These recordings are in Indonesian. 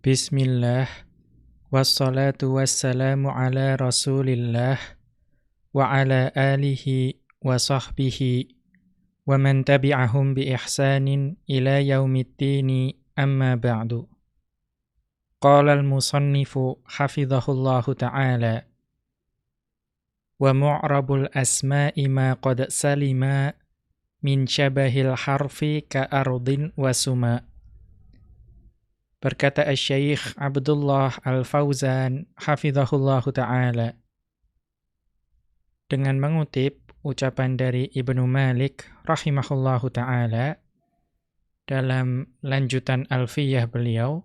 Bismillah Wassalatu wassalamu ala rasulillah Wa ala alihi wa sahbihi Wa man tabi'ahum bi ihsanin ila yaumiddini amma ba'du Qala al-musannifu hafidhahullahu ta'ala Wa mu'rabul asma'i ma qad salima Min syabahil harfi ka ardin wa suma' Berkata Syekh Abdullah Al-Fauzan hafizahullahu taala. Dengan mengutip ucapan dari Ibnu Malik rahimahullahu taala dalam lanjutan alfiyah beliau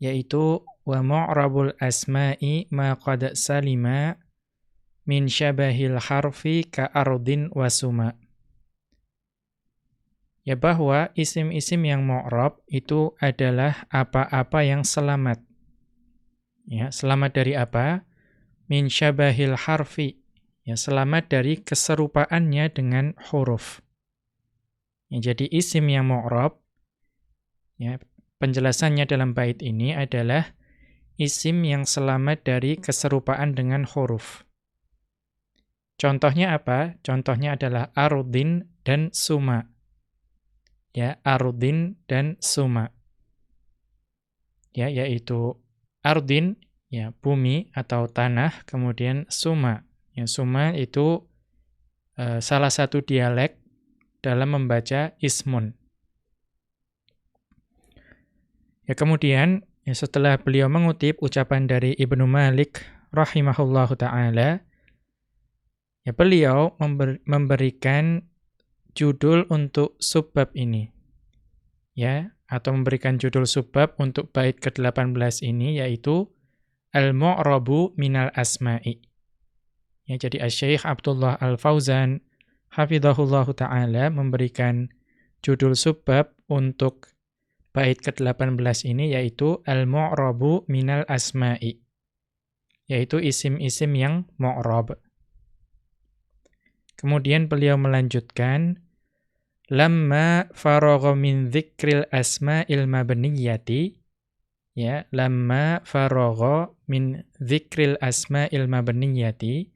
yaitu wa mu'rabul asma'i ma qad salima min syabahil harfi ka ardin wa suma' ya bahwa isim-isim yang mu'rab itu adalah apa-apa yang selamat. Ya, selamat dari apa? Min syabahil harfi. Ya, selamat dari keserupaannya dengan huruf. Ya, jadi isim yang mu'rab ya, penjelasannya dalam bait ini adalah isim yang selamat dari keserupaan dengan huruf. Contohnya apa? Contohnya adalah arudin dan suma ya ardin dan suma. Ya yaitu ardin ya bumi atau tanah kemudian suma. Ya suma itu uh, salah satu dialek dalam membaca ismun. Ya kemudian ya setelah beliau mengutip ucapan dari Ibnu Malik rahimahullahu taala ya beliau member, memberikan judul untuk subbab ini. Ya, atau memberikan judul subbab untuk bait ke-18 ini yaitu Al-Mu'rabu minal Asma'i. Ya, jadi Asy-Syaikh Abdullah Al-Fauzan hafizahullahu taala memberikan judul subbab untuk bait ke-18 ini yaitu Al-Mu'rabu minal Asma'i. Yaitu isim-isim yang mu'rab. Kemudian beliau melanjutkan lamma faragha min dzikril asma'il mabniyati ya lamma faragha min dzikril asma'il mabniyati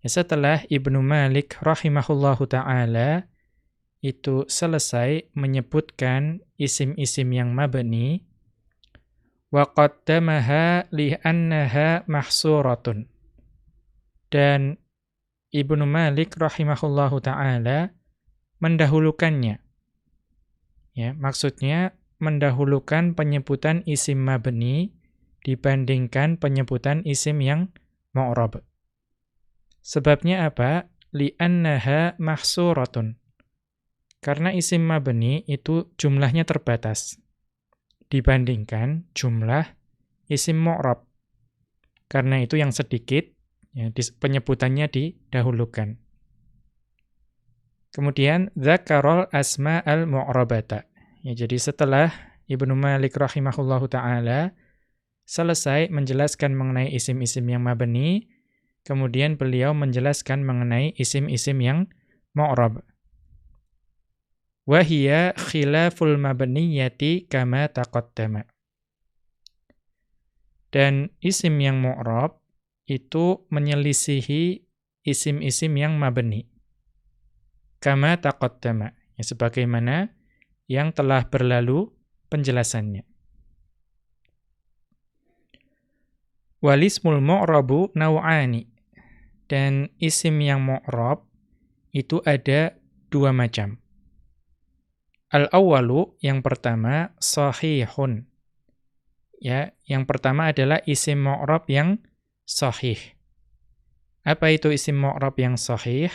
ya, setelah Ibnu Malik rahimahullahu taala itu selesai menyebutkan isim-isim yang mabni wa qaddamaha li annaha mahsuratun dan Ibnu Malik rahimahullahu taala mendahulukannya. Ya, maksudnya mendahulukan penyebutan isim mabni dibandingkan penyebutan isim yang mu'rab. Sebabnya apa? Li'annaha mahsuratun. Karena isim mabni itu jumlahnya terbatas dibandingkan jumlah isim mu'rab. Karena itu yang sedikit Ya, penyebutannya didahulukan. Kemudian dzakarul asma al-mu'rabata. Ya, jadi setelah Ibnu Malik rahimahullahu taala selesai menjelaskan mengenai isim-isim yang mabni, kemudian beliau menjelaskan mengenai isim-isim yang mu'rab. Wahia khilaful mabniyati kama taqaddama. Dan isim yang mu'rab itu menyelisihi isim-isim yang mabni. Kama taqaddama. Ya, sebagaimana yang telah berlalu penjelasannya. Walismul mu'rabu naw'ani. Dan isim yang mu'rab itu ada dua macam. Al-awwalu yang pertama sahihun. Ya, yang pertama adalah isim mu'rab yang sahih. Apa itu isim mu'rab yang sahih?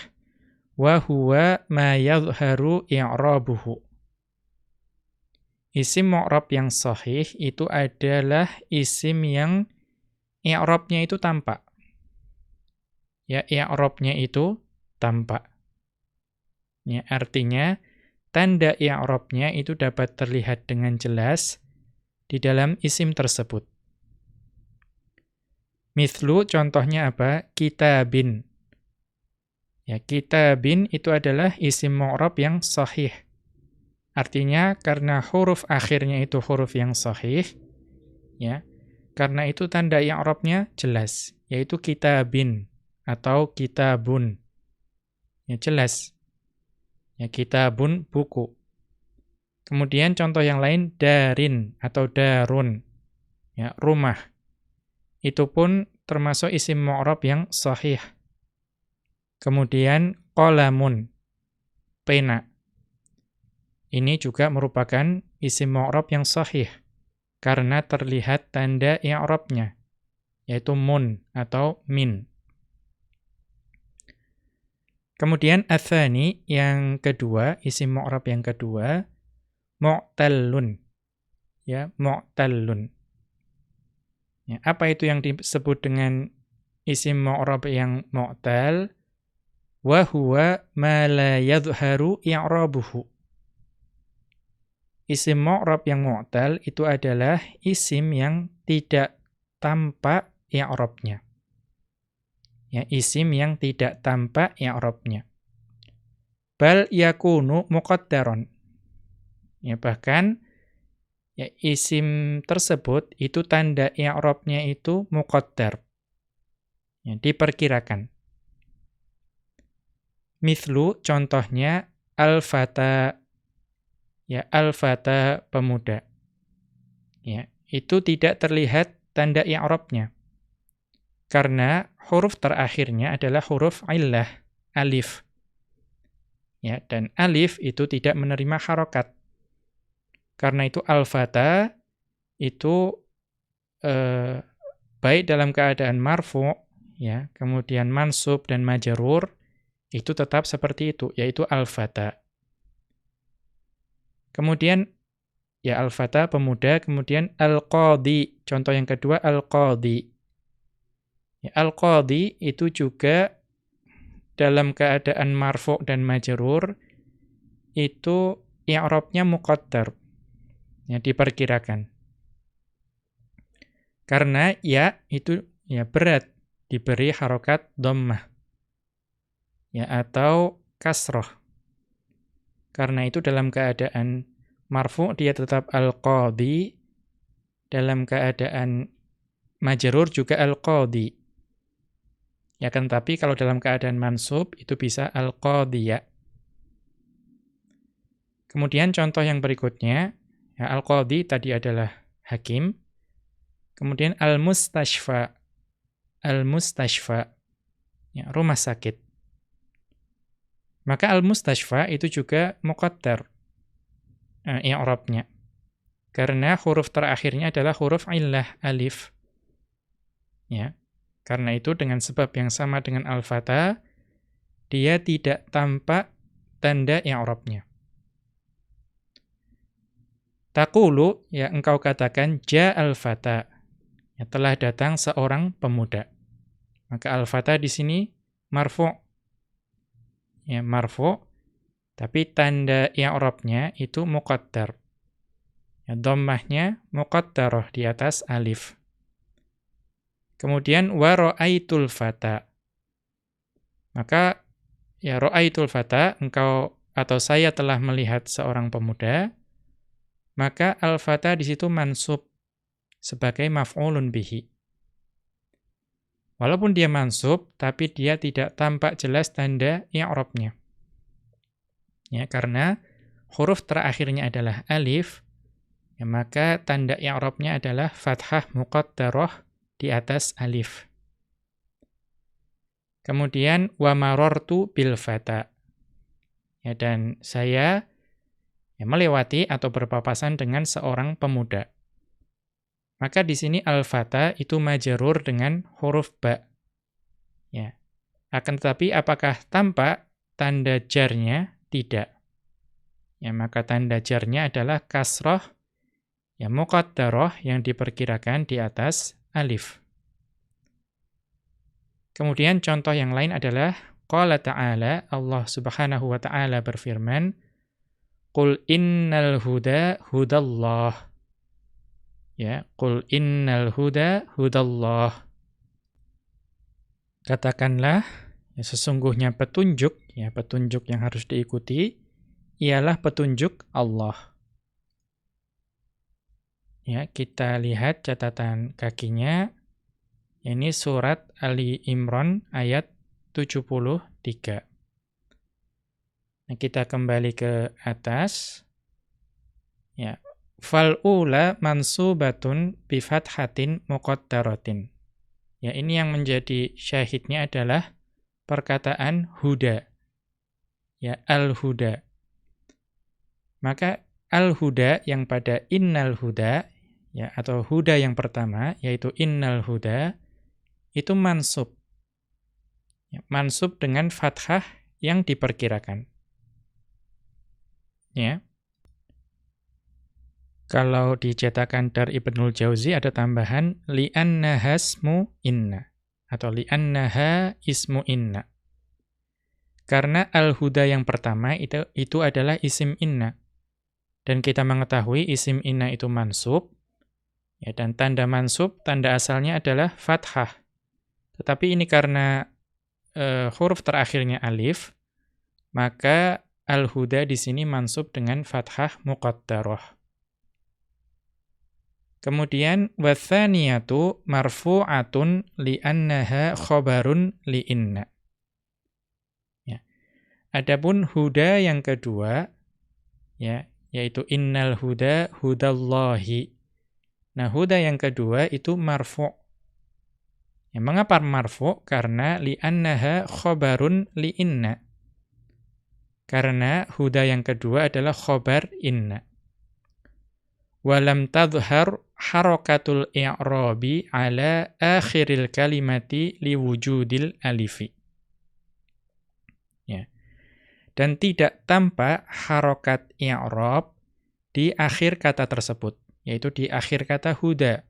Wa huwa ma yadhharu i'rabuhu. Isim mu'rab yang sahih itu adalah isim yang i'rabnya itu tampak. Ya, i'rabnya itu tampak. Ya, artinya tanda i'rabnya itu dapat terlihat dengan jelas di dalam isim tersebut. Mithlu contohnya apa? Kitabin. Ya, kitabin itu adalah isim mu'rab yang sahih. Artinya karena huruf akhirnya itu huruf yang sahih, ya. Karena itu tanda i'rabnya jelas, yaitu kitabin atau kitabun. Ya jelas. Ya kitabun buku. Kemudian contoh yang lain darin atau darun. Ya, rumah. Itu pun termasuk isim mu'rab yang sahih. Kemudian qalamun pena ini juga merupakan isim mu'rab yang sahih karena terlihat tanda i'rabnya yaitu mun atau min. Kemudian athani yang kedua, isim mu'rab yang kedua mu'tallun. Ya, mu'tallun. Ya, apa itu yang disebut dengan isim mu'rab yang mu'tal? Wa huwa ma la yadhharu i'rabuhu. Isim mu'rab yang mu'tal itu adalah isim yang tidak tampak i'rabnya. Ya, isim yang tidak tampak i'rabnya. Bal yakunu muqaddaron. Ya, bahkan ya isim tersebut itu tanda i'rabnya itu muqaddar. Ya, diperkirakan. Mithlu contohnya al-fata ya al-fata pemuda. Ya, itu tidak terlihat tanda i'rabnya. Karena huruf terakhirnya adalah huruf illah, alif. Ya, dan alif itu tidak menerima harokat. Karena itu al-fata itu eh, baik dalam keadaan marfu, ya, kemudian mansub dan majarur itu tetap seperti itu, yaitu al-fata. Kemudian ya al-fata pemuda, kemudian al-qadi. Contoh yang kedua. Ya, al-qadi itu juga dalam keadaan marfu dan majrur itu i'rabnya muqaddar. Ya diperkirakan. Karena ya itu ya berat diberi harokat dhammah. Ya atau kasroh. Karena itu dalam keadaan marfu dia tetap al-qadi, dalam keadaan majrur juga al-qadi. Ya kan tapi kalau dalam keadaan mansub itu bisa al-qadiyah. Kemudian contoh yang berikutnya, ya al-qadi tadi adalah hakim. Kemudian al-mustashfa. Al-mustashfa. Ya, rumah sakit. Maka al-mustashfa itu juga muqaddar uh, i'rabnya. Karena huruf terakhirnya adalah huruf illah, alif. Ya. Karena itu dengan sebab yang sama dengan al-fata, dia tidak tampak tanda i'rabnya. Taqulu, ya engkau katakan, ja al-fata. Ya, telah datang seorang pemuda. Maka al-fata di sini marfu' ya marfu tapi tanda i'rabnya itu muqaddar. Ya dhammahnya muqaddarah di atas alif. Kemudian wa ra'aitul fata. Maka ya ra'aitul fata engkau atau saya telah melihat seorang pemuda, maka al-fata di situ mansub sebagai maf'ulun bihi. Walaupun dia mansub, tapi dia tidak tampak jelas tanda i'rabnya. Ya, karena huruf terakhirnya adalah alif, ya, maka tanda i'rabnya adalah fathah muqaddarah di atas alif. Kemudian wa marartu bil fata. Ya, dan saya ya, melewati atau berpapasan dengan seorang pemuda. Maka di sini al-fata itu majerur dengan huruf ba. Ya. Akan tetapi apakah tampak tanda jarnya? Tidak. Ya, maka tanda jarnya adalah kasroh ya muqaddarah yang diperkirakan di atas alif. Kemudian contoh yang lain adalah qala ta'ala Allah Subhanahu wa taala berfirman Qul innal huda hudallah Ya, qul innal huda hudallah. Katakanlah ya sesungguhnya petunjuk ya petunjuk yang harus diikuti ialah petunjuk Allah. Ya, kita lihat catatan kakinya. Ini surat Ali Imran ayat 73. Nah, kita kembali ke atas. Ya, fal ula mansubatun bi fathatin muqaddaratin. Ya, ini yang menjadi syahidnya adalah perkataan huda. Ya, al-huda. Maka al-huda yang pada innal huda ya atau huda yang pertama yaitu innal huda itu mansub. Ya, mansub dengan fathah yang diperkirakan. Ya. Kalau dicetakan dari Ibnul Jauzi ada tambahan li'anna hasmu inna atau li'annaha ismu inna. Karena al-huda yang pertama itu itu adalah isim inna. Dan kita mengetahui isim inna itu mansub ya dan tanda mansub tanda asalnya adalah fathah. Tetapi ini karena uh, huruf terakhirnya alif maka al-huda di sini mansub dengan fathah muqaddarah. Kemudian wathaniyatu marfu'atun li'annaha khabarun li'inna. Ya. Adapun huda yang kedua ya, yaitu innal huda hudallahi. Nah, huda yang kedua itu marfu'. Ya, mengapa marfu'? Karena li'annaha khabarun li'inna. Karena huda yang kedua adalah khobar inna. Walam tadhhar harakatul i'rabi ala akhiril kalimati liwujudil alifi. Ya. Dan tidak tampak harokat i'rab di akhir kata tersebut, yaitu di akhir kata huda.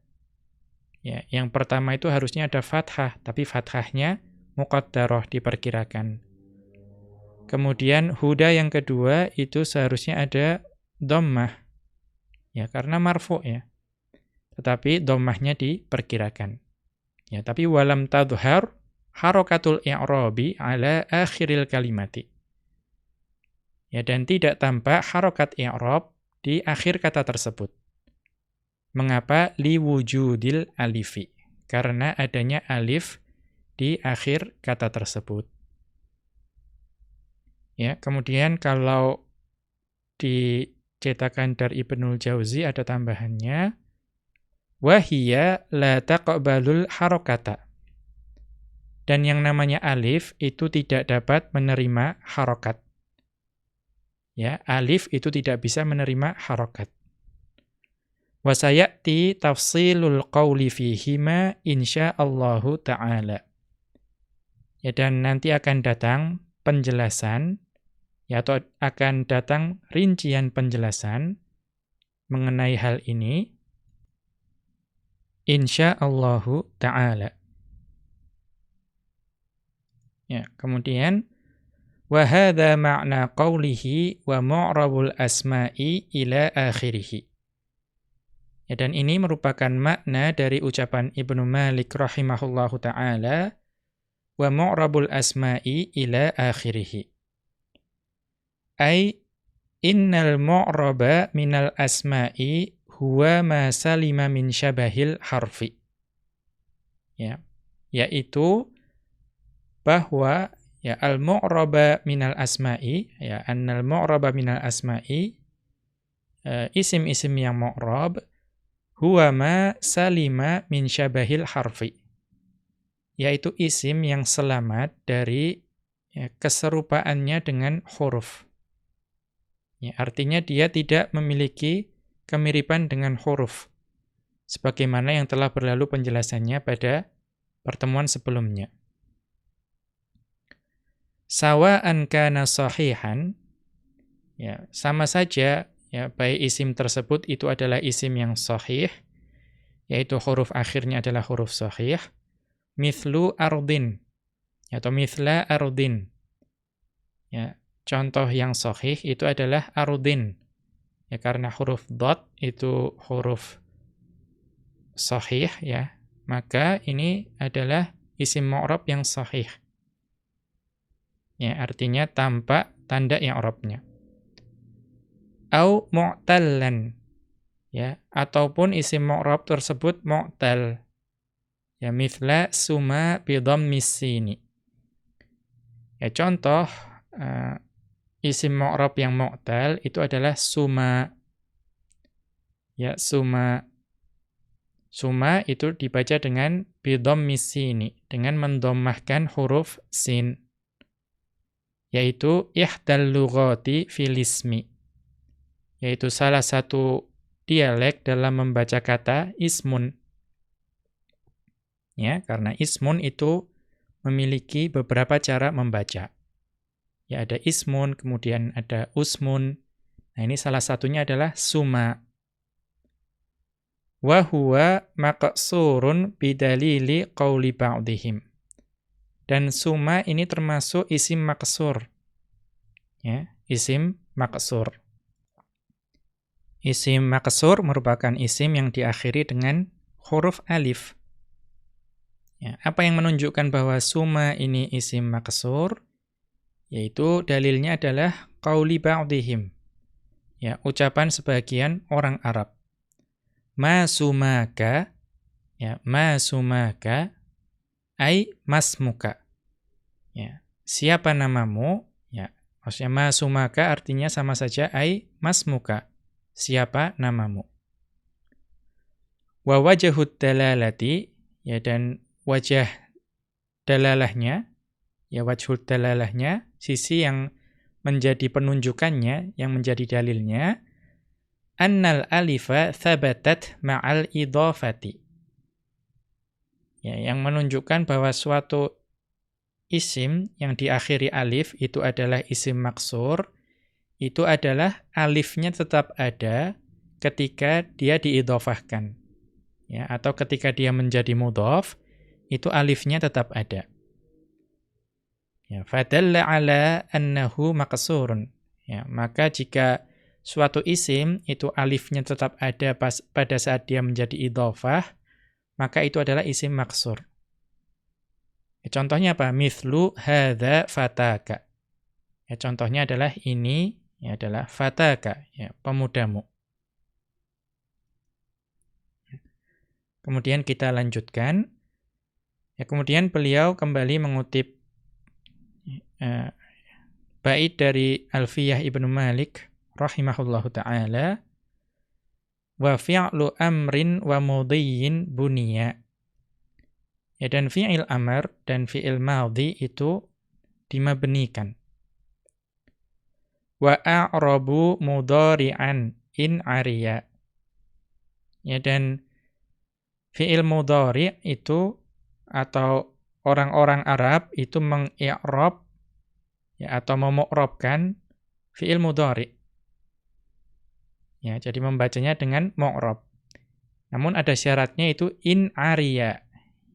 Ya, yang pertama itu harusnya ada fathah, tapi fathahnya muqaddarah diperkirakan. Kemudian huda yang kedua itu seharusnya ada dhammah. Ya, karena marfu ya. Tetapi dhammahnya diperkirakan. Ya, tapi walam tadhhar harakatul i'rabi ala akhiril kalimati. Ya, dan tidak tampak harokat i'rab di akhir kata tersebut. Mengapa liwujudil alifi? Karena adanya alif di akhir kata tersebut. Ya, kemudian kalau dicetakan dari Ibnul Jauzi ada tambahannya wahiyya la taqbalul harakata. Dan yang namanya alif itu tidak dapat menerima harokat. Ya, alif itu tidak bisa menerima harokat. Wasayati tafsilul qawli fihima insya'allahu ta'ala. Ya, dan nanti akan datang penjelasan ya atau akan datang rincian penjelasan mengenai hal ini insyaallahu taala. Ya, kemudian wa hadza ma'na qawlihi wa mu'rabul asma'i ila akhirih. Ya, dan ini merupakan makna dari ucapan Ibnu Malik rahimahullahu taala wa mu'rabul asma'i ila akhirih ay innal mu'raba minal asma'i huwa ma salima min syabahil harfi. Ya, yaitu bahwa ya al-mu'raba minal asma'i ya annal mu'raba minal asma'i uh, isim-isim yang mu'rab huwa ma salima min syabahil harfi yaitu isim yang selamat dari ya, keserupaannya dengan huruf Ya, artinya dia tidak memiliki kemiripan dengan huruf. Sebagaimana yang telah berlalu penjelasannya pada pertemuan sebelumnya. Sawa'an kana sahihan, ya, sama saja ya baik isim tersebut itu adalah isim yang sahih, yaitu huruf akhirnya adalah huruf sahih, mithlu ardin, atau mithla ardin. Ya, contoh yang sahih itu adalah arudin. Ya karena huruf dot itu huruf sahih ya, maka ini adalah isim mu'rab yang sahih. Ya, artinya tanpa tanda yang i'rabnya. au mu'tallan ya ataupun isim mu'rab tersebut mu'tal ya mithla suma bi dhammis sini ya contoh uh, isim mu'rab yang mu'tal itu adalah suma ya suma suma itu dibaca dengan bi dhammis sini dengan mendomahkan huruf sin yaitu ihdal lughati fil ismi yaitu salah satu dialek dalam membaca kata ismun. Ya, karena ismun itu memiliki beberapa cara membaca. Ya, ada ismun, kemudian ada usmun. Nah, ini salah satunya adalah suma. Wa huwa maqsurun bidalili qawli ba'dihim. Dan suma ini termasuk isim maksur. Ya, isim maksur. Isim maksur merupakan isim yang diakhiri dengan huruf alif. Ya, apa yang menunjukkan bahwa suma ini isim maksur? Yaitu dalilnya adalah qauli ba'dihim. Ya, ucapan sebagian orang Arab. Ma sumaka ya, ma sumaka ai masmuka. Ya, siapa namamu? Ya, maksudnya ma sumaka artinya sama saja ai masmuka siapa namamu. Wa wajahud dalalati, ya dan wajah dalalahnya, ya wajhud dalalahnya, sisi yang menjadi penunjukannya, yang menjadi dalilnya, annal alifa thabatat ma'al idhafati. Ya, yang menunjukkan bahwa suatu isim yang diakhiri alif itu adalah isim maksur, itu adalah alifnya tetap ada ketika dia diidhofahkan. Ya, atau ketika dia menjadi mudhof, itu alifnya tetap ada. Ya, fadalla ala annahu maqsurun. Ya, maka jika suatu isim itu alifnya tetap ada pas, pada saat dia menjadi idhofah, maka itu adalah isim maksur. Ya, contohnya apa? Mithlu hadza fataka. Ya, contohnya adalah ini ya adalah fataka, ya, pemudamu. Kemudian kita lanjutkan. Ya, kemudian beliau kembali mengutip uh, bait dari Alfiyah Ibnu Malik rahimahullahu taala wa fi'lu amrin wa mudhiyin buniya. Ya dan fi'il amr dan fi'il madhi itu dimabnikan wa a'rabu mudhari'an in ariya. Ya dan fi'il mudhari' itu atau orang-orang Arab itu mengi'rab ya atau memu'rabkan fi'il mudhari'. Ya, jadi membacanya dengan mu'rab. Namun ada syaratnya itu in ariya,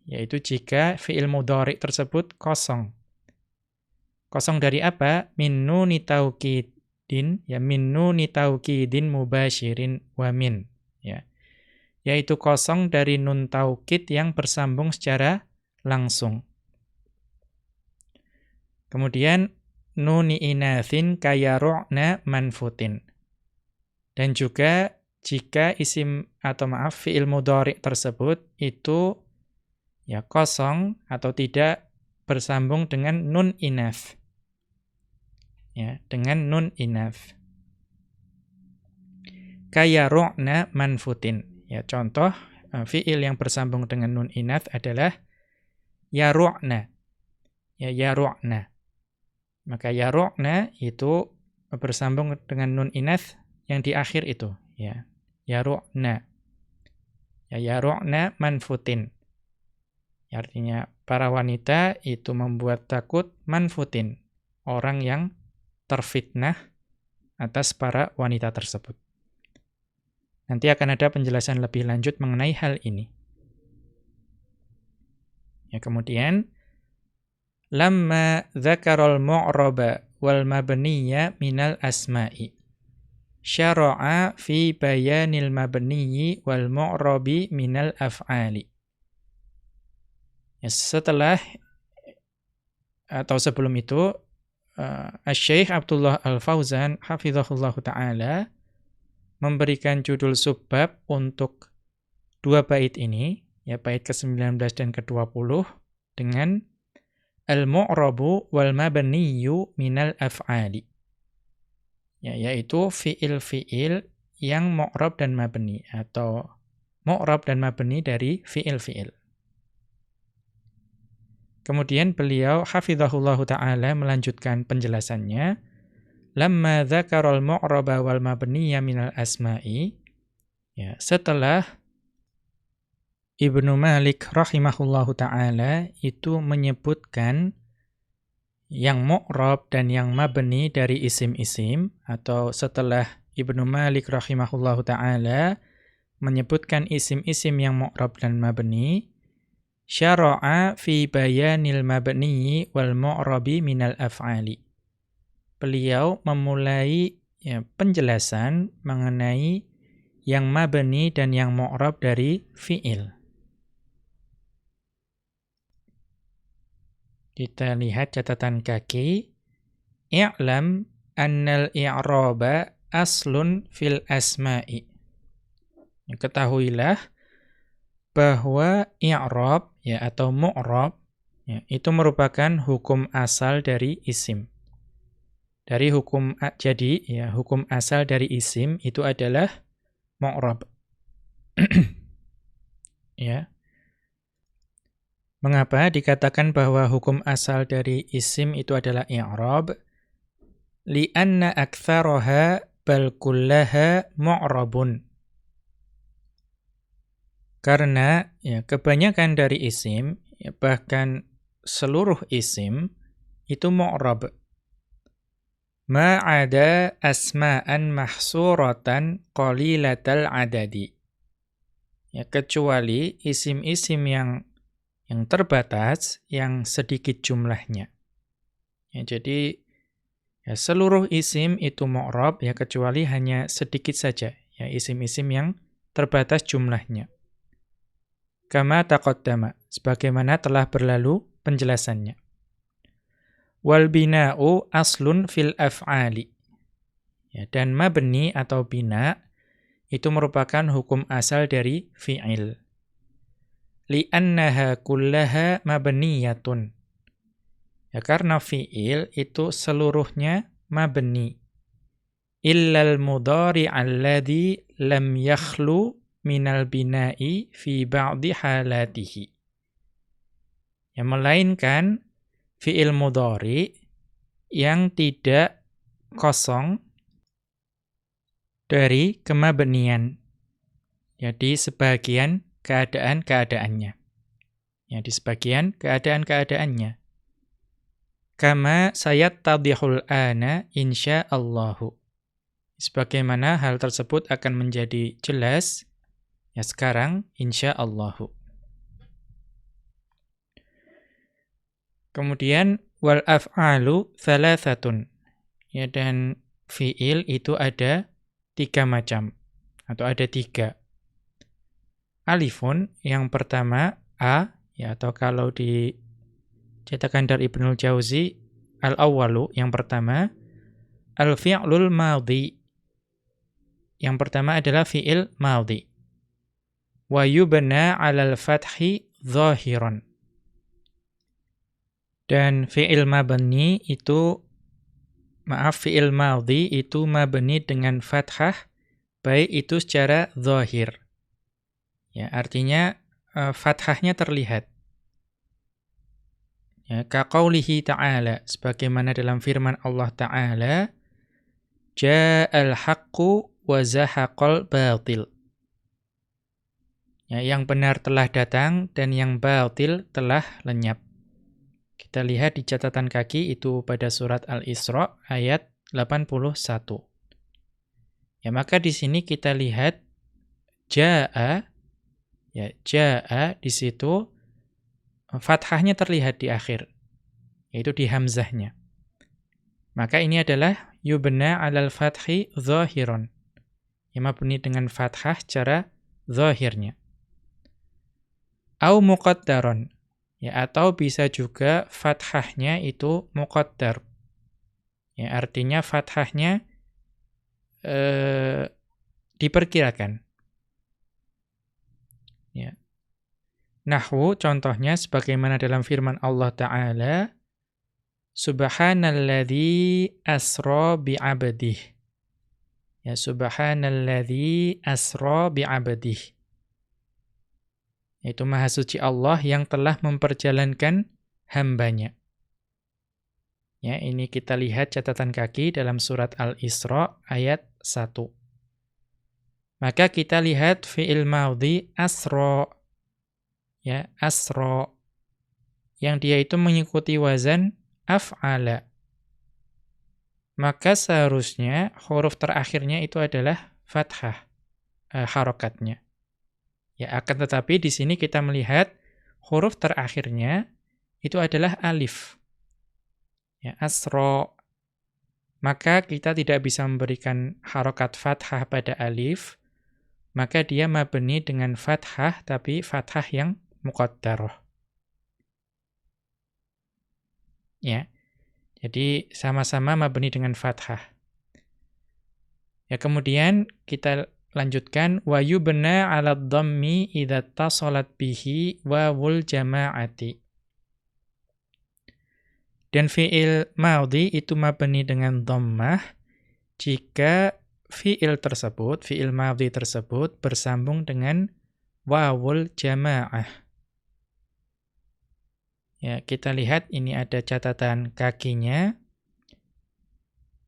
yaitu jika fi'il mudhari' tersebut kosong. Kosong dari apa? Min nuni taukid din ya min nuni taukidin mubasyirin wa min ya yaitu kosong dari nun taukid yang bersambung secara langsung kemudian nuni inathin kayaru'na manfutin. Dan juga jika isim atau maaf fiil mudhari tersebut itu ya kosong atau tidak bersambung dengan nun inath. Ya dengan nun inaf kaya ru'na manfutin. Ya contoh uh, fiil yang bersambung dengan nun inaf adalah ya ru'na ya ya ru'na maka ya ru'na itu bersambung dengan nun inaf yang di akhir itu ya ya ru'na ya ya manfutin ya, artinya para wanita itu membuat takut manfutin orang yang terfitnah atas para wanita tersebut. Nanti akan ada penjelasan lebih lanjut mengenai hal ini. Ya, kemudian lamma dzakarul mu'raba wal mabniyya minal asma'i syara'a fi bayanil mabniyyi wal mu'rabi minal af'ali. Ya, setelah atau sebelum itu uh, Syekh Abdullah Al-Fauzan hafizahullah taala memberikan judul subbab untuk dua bait ini, ya bait ke-19 dan ke-20 dengan al-mu'rabu wal mabniyu minal af'ali. Ya, yaitu fiil-fiil yang mu'rab dan mabni atau mu'rab dan mabni dari fiil-fiil. Kemudian beliau hafizahullahu taala melanjutkan penjelasannya, lamma dzakarul mu'raba wal mabniya minal asma'i ya setelah Ibnu Malik rahimahullahu taala itu menyebutkan yang mu'rab dan yang mabni dari isim-isim atau setelah Ibnu Malik rahimahullahu taala menyebutkan isim-isim yang mu'rab dan mabni syara'a fi bayanil mabni wal mu'rabi minal af'ali. Beliau memulai ya, penjelasan mengenai yang mabni dan yang mu'rab dari fi'il Kita lihat catatan kaki. I'lam annal i'raba aslun fil asma'i. Ketahuilah bahwa i'rab ya atau mu'rab ya, itu merupakan hukum asal dari isim. Dari hukum jadi ya hukum asal dari isim itu adalah mu'rab. ya. Mengapa dikatakan bahwa hukum asal dari isim itu adalah i'rab? Lianna aktsaraha bal kullaha mu'rabun. Karena ya kebanyakan dari isim ya, bahkan seluruh isim itu mu'rab. Ma'ada asma'an mahsuratan qalilatal adadi. Ya kecuali isim-isim yang yang terbatas, yang sedikit jumlahnya. Ya, jadi ya, seluruh isim itu mu'rab ya kecuali hanya sedikit saja ya isim-isim yang terbatas jumlahnya. Kama taqaddama, sebagaimana telah berlalu penjelasannya. Wal bina'u aslun fil af'ali. Ya, dan mabni atau bina itu merupakan hukum asal dari fi'il li'annaha kullaha mabniyatun. Ya karena fi'il itu seluruhnya mabni. Illal mudhari alladhi lam yakhlu minal bina'i fi ba'di halatihi. Ya melainkan fi'il mudhari yang tidak kosong dari kemabnian. Jadi sebagian keadaan-keadaannya. Ya, di sebagian keadaan-keadaannya. Kama sayat tadihul ana insya'allahu. Sebagaimana hal tersebut akan menjadi jelas ya sekarang insya'allahu. Kemudian wal af'alu thalathatun. Ya dan fiil itu ada tiga macam atau ada tiga alifun yang pertama a ya atau kalau di cetakan dari Ibnul Jauzi al-awwalu yang pertama al-fi'lul madhi. Yang pertama adalah fi'il madhi. Wa yubna 'alal fathi zahiran dan fi'il mabni itu maaf fi'il madhi itu mabni dengan fathah baik itu secara zahir Ya, artinya uh, fathahnya terlihat. Ya, kaqaulihi ta'ala sebagaimana dalam firman Allah taala ja'al haqqu wa zahaqal batil. Ya, yang benar telah datang dan yang batil telah lenyap. Kita lihat di catatan kaki itu pada surat Al-Isra ayat 81. Ya, maka di sini kita lihat jaa Ya, jaa di situ fathahnya terlihat di akhir, yaitu di hamzahnya. Maka ini adalah yubna 'alal fathi zahiron. Yang mabni dengan fathah secara zahirnya. Au muqaddaron. Ya, atau bisa juga fathahnya itu muqaddar. Ya, artinya fathahnya eh, diperkirakan. Ya. Nahwu contohnya sebagaimana dalam firman Allah Ta'ala, Subhanalladzi asra bi'abdih. Ya, Subhanalladzi asra bi'abdih. Itu maha suci Allah yang telah memperjalankan hambanya. Ya, ini kita lihat catatan kaki dalam surat Al-Isra ayat 1. Maka kita lihat fi'il maudhi asro. Ya, asro. Yang dia itu mengikuti wazan af'ala. Maka seharusnya huruf terakhirnya itu adalah fathah eh, harokatnya. Ya, akan tetapi di sini kita melihat huruf terakhirnya itu adalah alif. Ya, asro. Maka kita tidak bisa memberikan harokat fathah pada alif, maka dia mabni dengan fathah tapi fathah yang muqaddaroh. Ya. Jadi sama-sama mabni dengan fathah. Ya kemudian kita lanjutkan wa yubna 'ala dhammi idza tasalat bihi wawul jama'ati. Dan fi'il madhi itu mabni dengan dhammah jika fi'il tersebut, fi'il madhi tersebut bersambung dengan wawul jama'ah. Ya, kita lihat ini ada catatan kakinya.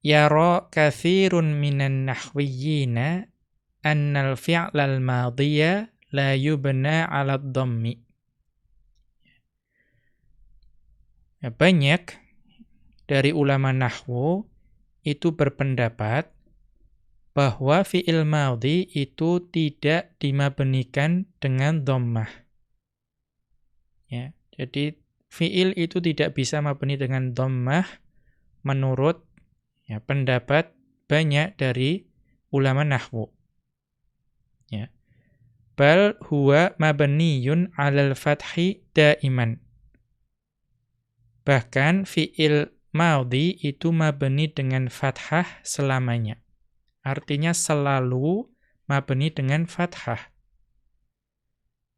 Yara kathirun minan nahwiyina annal fi'lal madhiya la yubna 'ala dhammi. Ya, banyak dari ulama nahwu itu berpendapat bahwa fi'il madhi itu tidak dimabenikan dengan dhammah. Ya, jadi fi'il itu tidak bisa mabni dengan dhammah menurut ya, pendapat banyak dari ulama nahwu. Ya. Bal huwa mabniyun 'alal fathi daiman. Bahkan fi'il maudhi itu mabni dengan fathah selamanya. Artinya selalu mabni dengan fathah.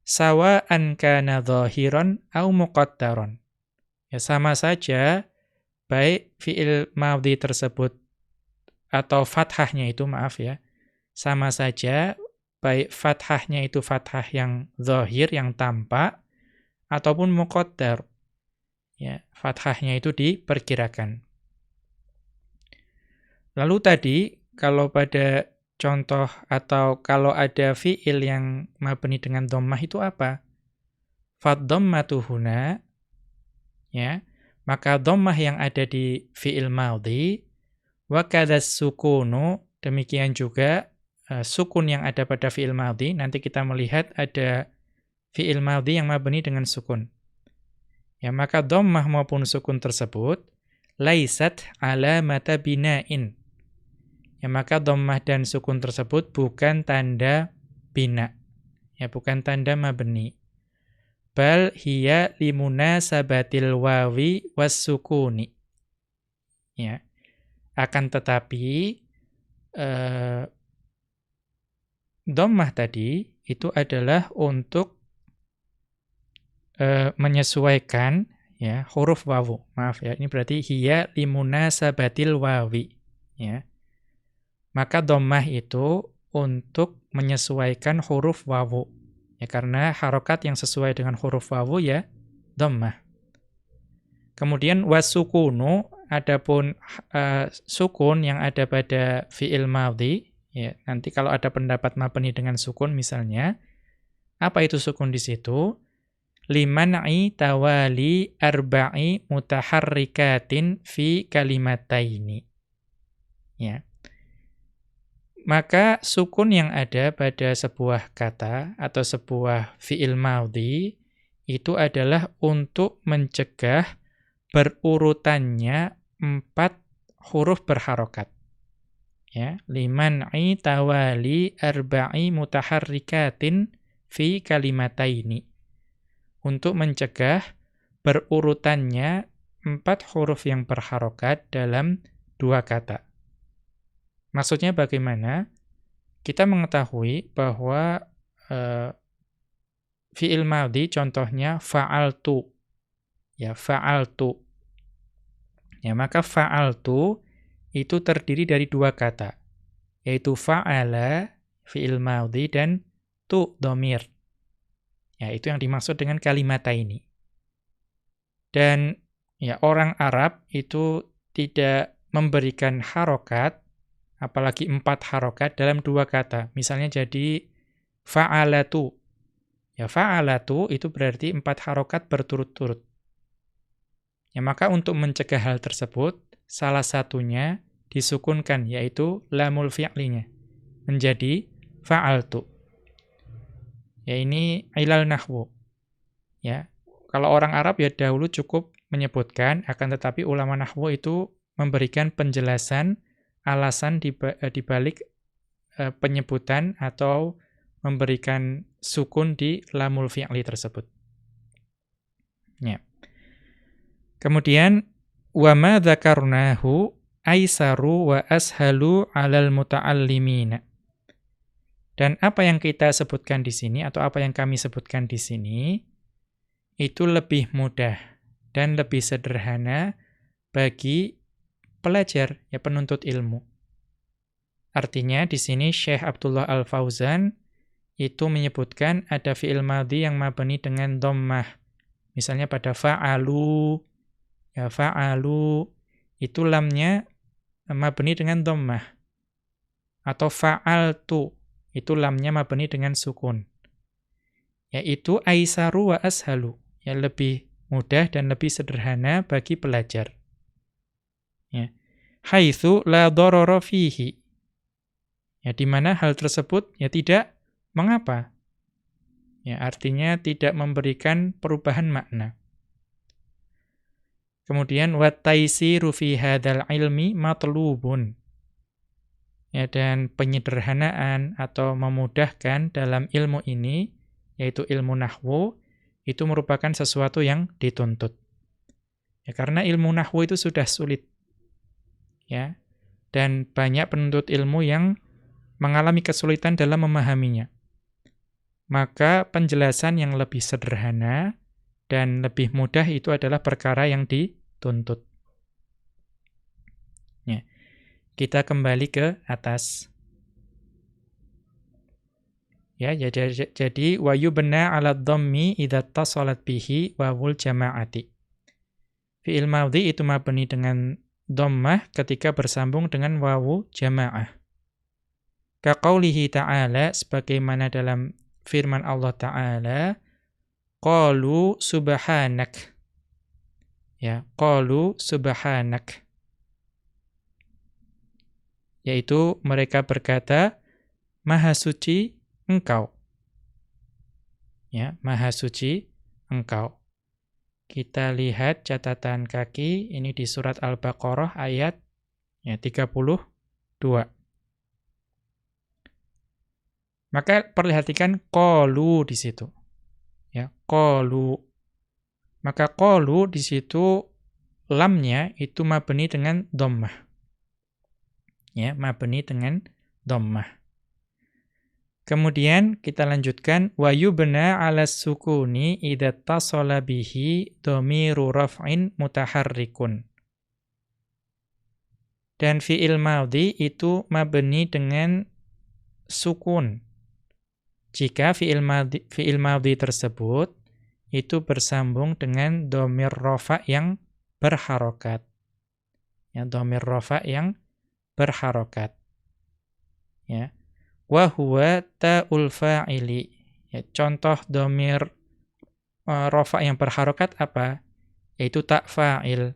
Sawa'an kana dhahiran au muqaddaron. Ya sama saja baik fi'il maudhi tersebut atau fathahnya itu maaf ya. Sama saja baik fathahnya itu fathah yang zahir yang tampak ataupun muqaddar ya fathahnya itu diperkirakan. Lalu tadi kalau pada contoh atau kalau ada fiil yang mabni dengan dhammah itu apa? Fadhammatu huna ya, maka dhammah yang ada di fiil madhi wa sukunu demikian juga uh, sukun yang ada pada fiil madhi nanti kita melihat ada fiil madhi yang mabni dengan sukun. Ya, maka dhammah maupun sukun tersebut laisat alamata bina'in. Ya, maka dhammah dan sukun tersebut bukan tanda bina. Ya, bukan tanda mabni. Bal hiya limunasabatil wawi was-sukuni. Ya. Akan tetapi eh dhammah tadi itu adalah untuk e, menyesuaikan ya huruf wawu. Maaf ya, ini berarti hiya limunasabatil wawi ya. Maka dhammah itu untuk menyesuaikan huruf wawu. Ya karena harokat yang sesuai dengan huruf wawu ya dhammah. Kemudian wasukunu adapun uh, sukun yang ada pada fiil madhi ya nanti kalau ada pendapat mabni dengan sukun misalnya apa itu sukun di situ liman'i tawali arba'i mutaharrikatin fi kalimataini. Ya. Maka sukun yang ada pada sebuah kata atau sebuah fi'il maudhi itu adalah untuk mencegah berurutannya empat huruf berharokat. Ya, liman'i tawali arba'i mutaharrikatin fi kalimataini untuk mencegah berurutannya empat huruf yang berharokat dalam dua kata. Maksudnya bagaimana? kita mengetahui bahwa uh, fi'il madhi contohnya fa'altu. Ya, fa'altu. Ya, maka fa'altu itu terdiri dari dua kata, yaitu fa'ala fi'il madhi dan tu domir. Ya, itu yang dimaksud dengan kalimat ini. Dan ya orang Arab itu tidak memberikan harokat, apalagi empat harokat dalam dua kata. Misalnya jadi fa'alatu. Ya fa'alatu itu berarti empat harokat berturut-turut. Ya maka untuk mencegah hal tersebut, salah satunya disukunkan, yaitu lamul fi'linya. Menjadi fa'altu. Ya ini ilal nahwu. Ya, kalau orang Arab ya dahulu cukup menyebutkan, akan tetapi ulama nahwu itu memberikan penjelasan alasan eh, di balik uh, penyebutan atau memberikan sukun di lamul fi'li tersebut. Ya. Kemudian wa ma dzakarnahu aisaru wa ashalu 'alal muta'allimina. Dan apa yang kita sebutkan di sini atau apa yang kami sebutkan di sini itu lebih mudah dan lebih sederhana bagi pelajar, ya penuntut ilmu. Artinya di sini Syekh Abdullah Al-Fauzan itu menyebutkan ada fi'il madhi yang mabni dengan dhammah. Misalnya pada fa'alu, ya fa'alu, itu lamnya mabni dengan dhammah. Atau fa'altu, itu lamnya mabni dengan sukun. Yaitu aisaru wa ashalu, ya lebih mudah dan lebih sederhana bagi pelajar. Ya. Haitsu la darara fihi. Ya, di mana hal tersebut ya tidak mengapa. Ya, artinya tidak memberikan perubahan makna. Kemudian wa taisiru fi hadzal ilmi matlubun. Ya, dan penyederhanaan atau memudahkan dalam ilmu ini yaitu ilmu nahwu itu merupakan sesuatu yang dituntut. Ya, karena ilmu nahwu itu sudah sulit. Ya. Dan banyak penuntut ilmu yang mengalami kesulitan dalam memahaminya. Maka penjelasan yang lebih sederhana dan lebih mudah itu adalah perkara yang dituntut. Ya. Kita kembali ke atas. Ya, jadi jadi wa yubna 'ala dhammi idza tasalat bihi wawul jama'ati. Fi'il madhi itu mabni dengan dhammah ketika bersambung dengan wawu jama'ah. Ka qaulihi ta'ala sebagaimana dalam firman Allah taala qalu subhanak. Ya, qalu subhanak. Yaitu mereka berkata, Maha suci engkau. Ya, maha suci engkau. Kita lihat catatan kaki ini di surat Al-Baqarah ayat ya 32. Maka perhatikan qalu di situ. Ya, qalu. Maka qalu di situ lamnya itu mabni dengan dhammah. Ya, mabni dengan dhammah. Kemudian kita lanjutkan wa yubna 'ala sukuni idza tasala bihi dhamiru raf'in mutaharrikun. Dan fi'il madhi itu mabni dengan sukun. Jika fi'il madhi, fi'il madhi tersebut itu bersambung dengan dhamir rafa' yang berharokat. Ya, dhamir rafa' yang berharokat. Ya wa huwa ta'ul fa'ili. Ya, contoh domir uh, rofa yang berharokat apa? Yaitu tak fa'il.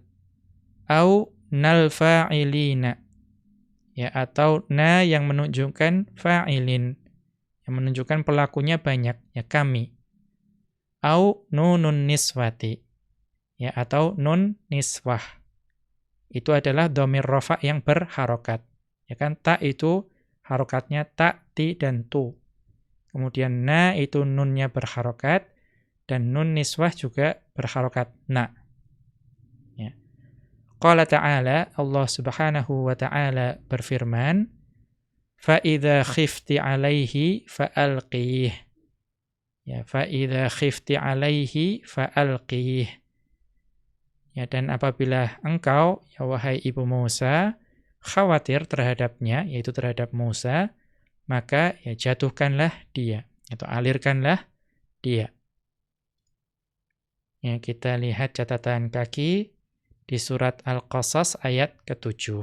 Au nal fa'ilina. Ya, atau na yang menunjukkan fa'ilin. Yang menunjukkan pelakunya banyak, ya kami. Au nunun niswati. Ya, atau nun niswah. Itu adalah domir rofa yang berharokat. Ya kan, tak itu harokatnya ta, ti, dan tu. Kemudian na itu nunnya berharokat, dan nun niswah juga berharokat na. Ya. Qala ta'ala, Allah subhanahu wa ta'ala berfirman, fa idza khifti alaihi fa'alqih. Ya, khifti alaihi fa'alqih. Ya, dan apabila engkau, ya wahai ibu Musa, khawatir terhadapnya, yaitu terhadap Musa, maka ya jatuhkanlah dia, atau alirkanlah dia. Ya, kita lihat catatan kaki di surat Al-Qasas ayat ke-7.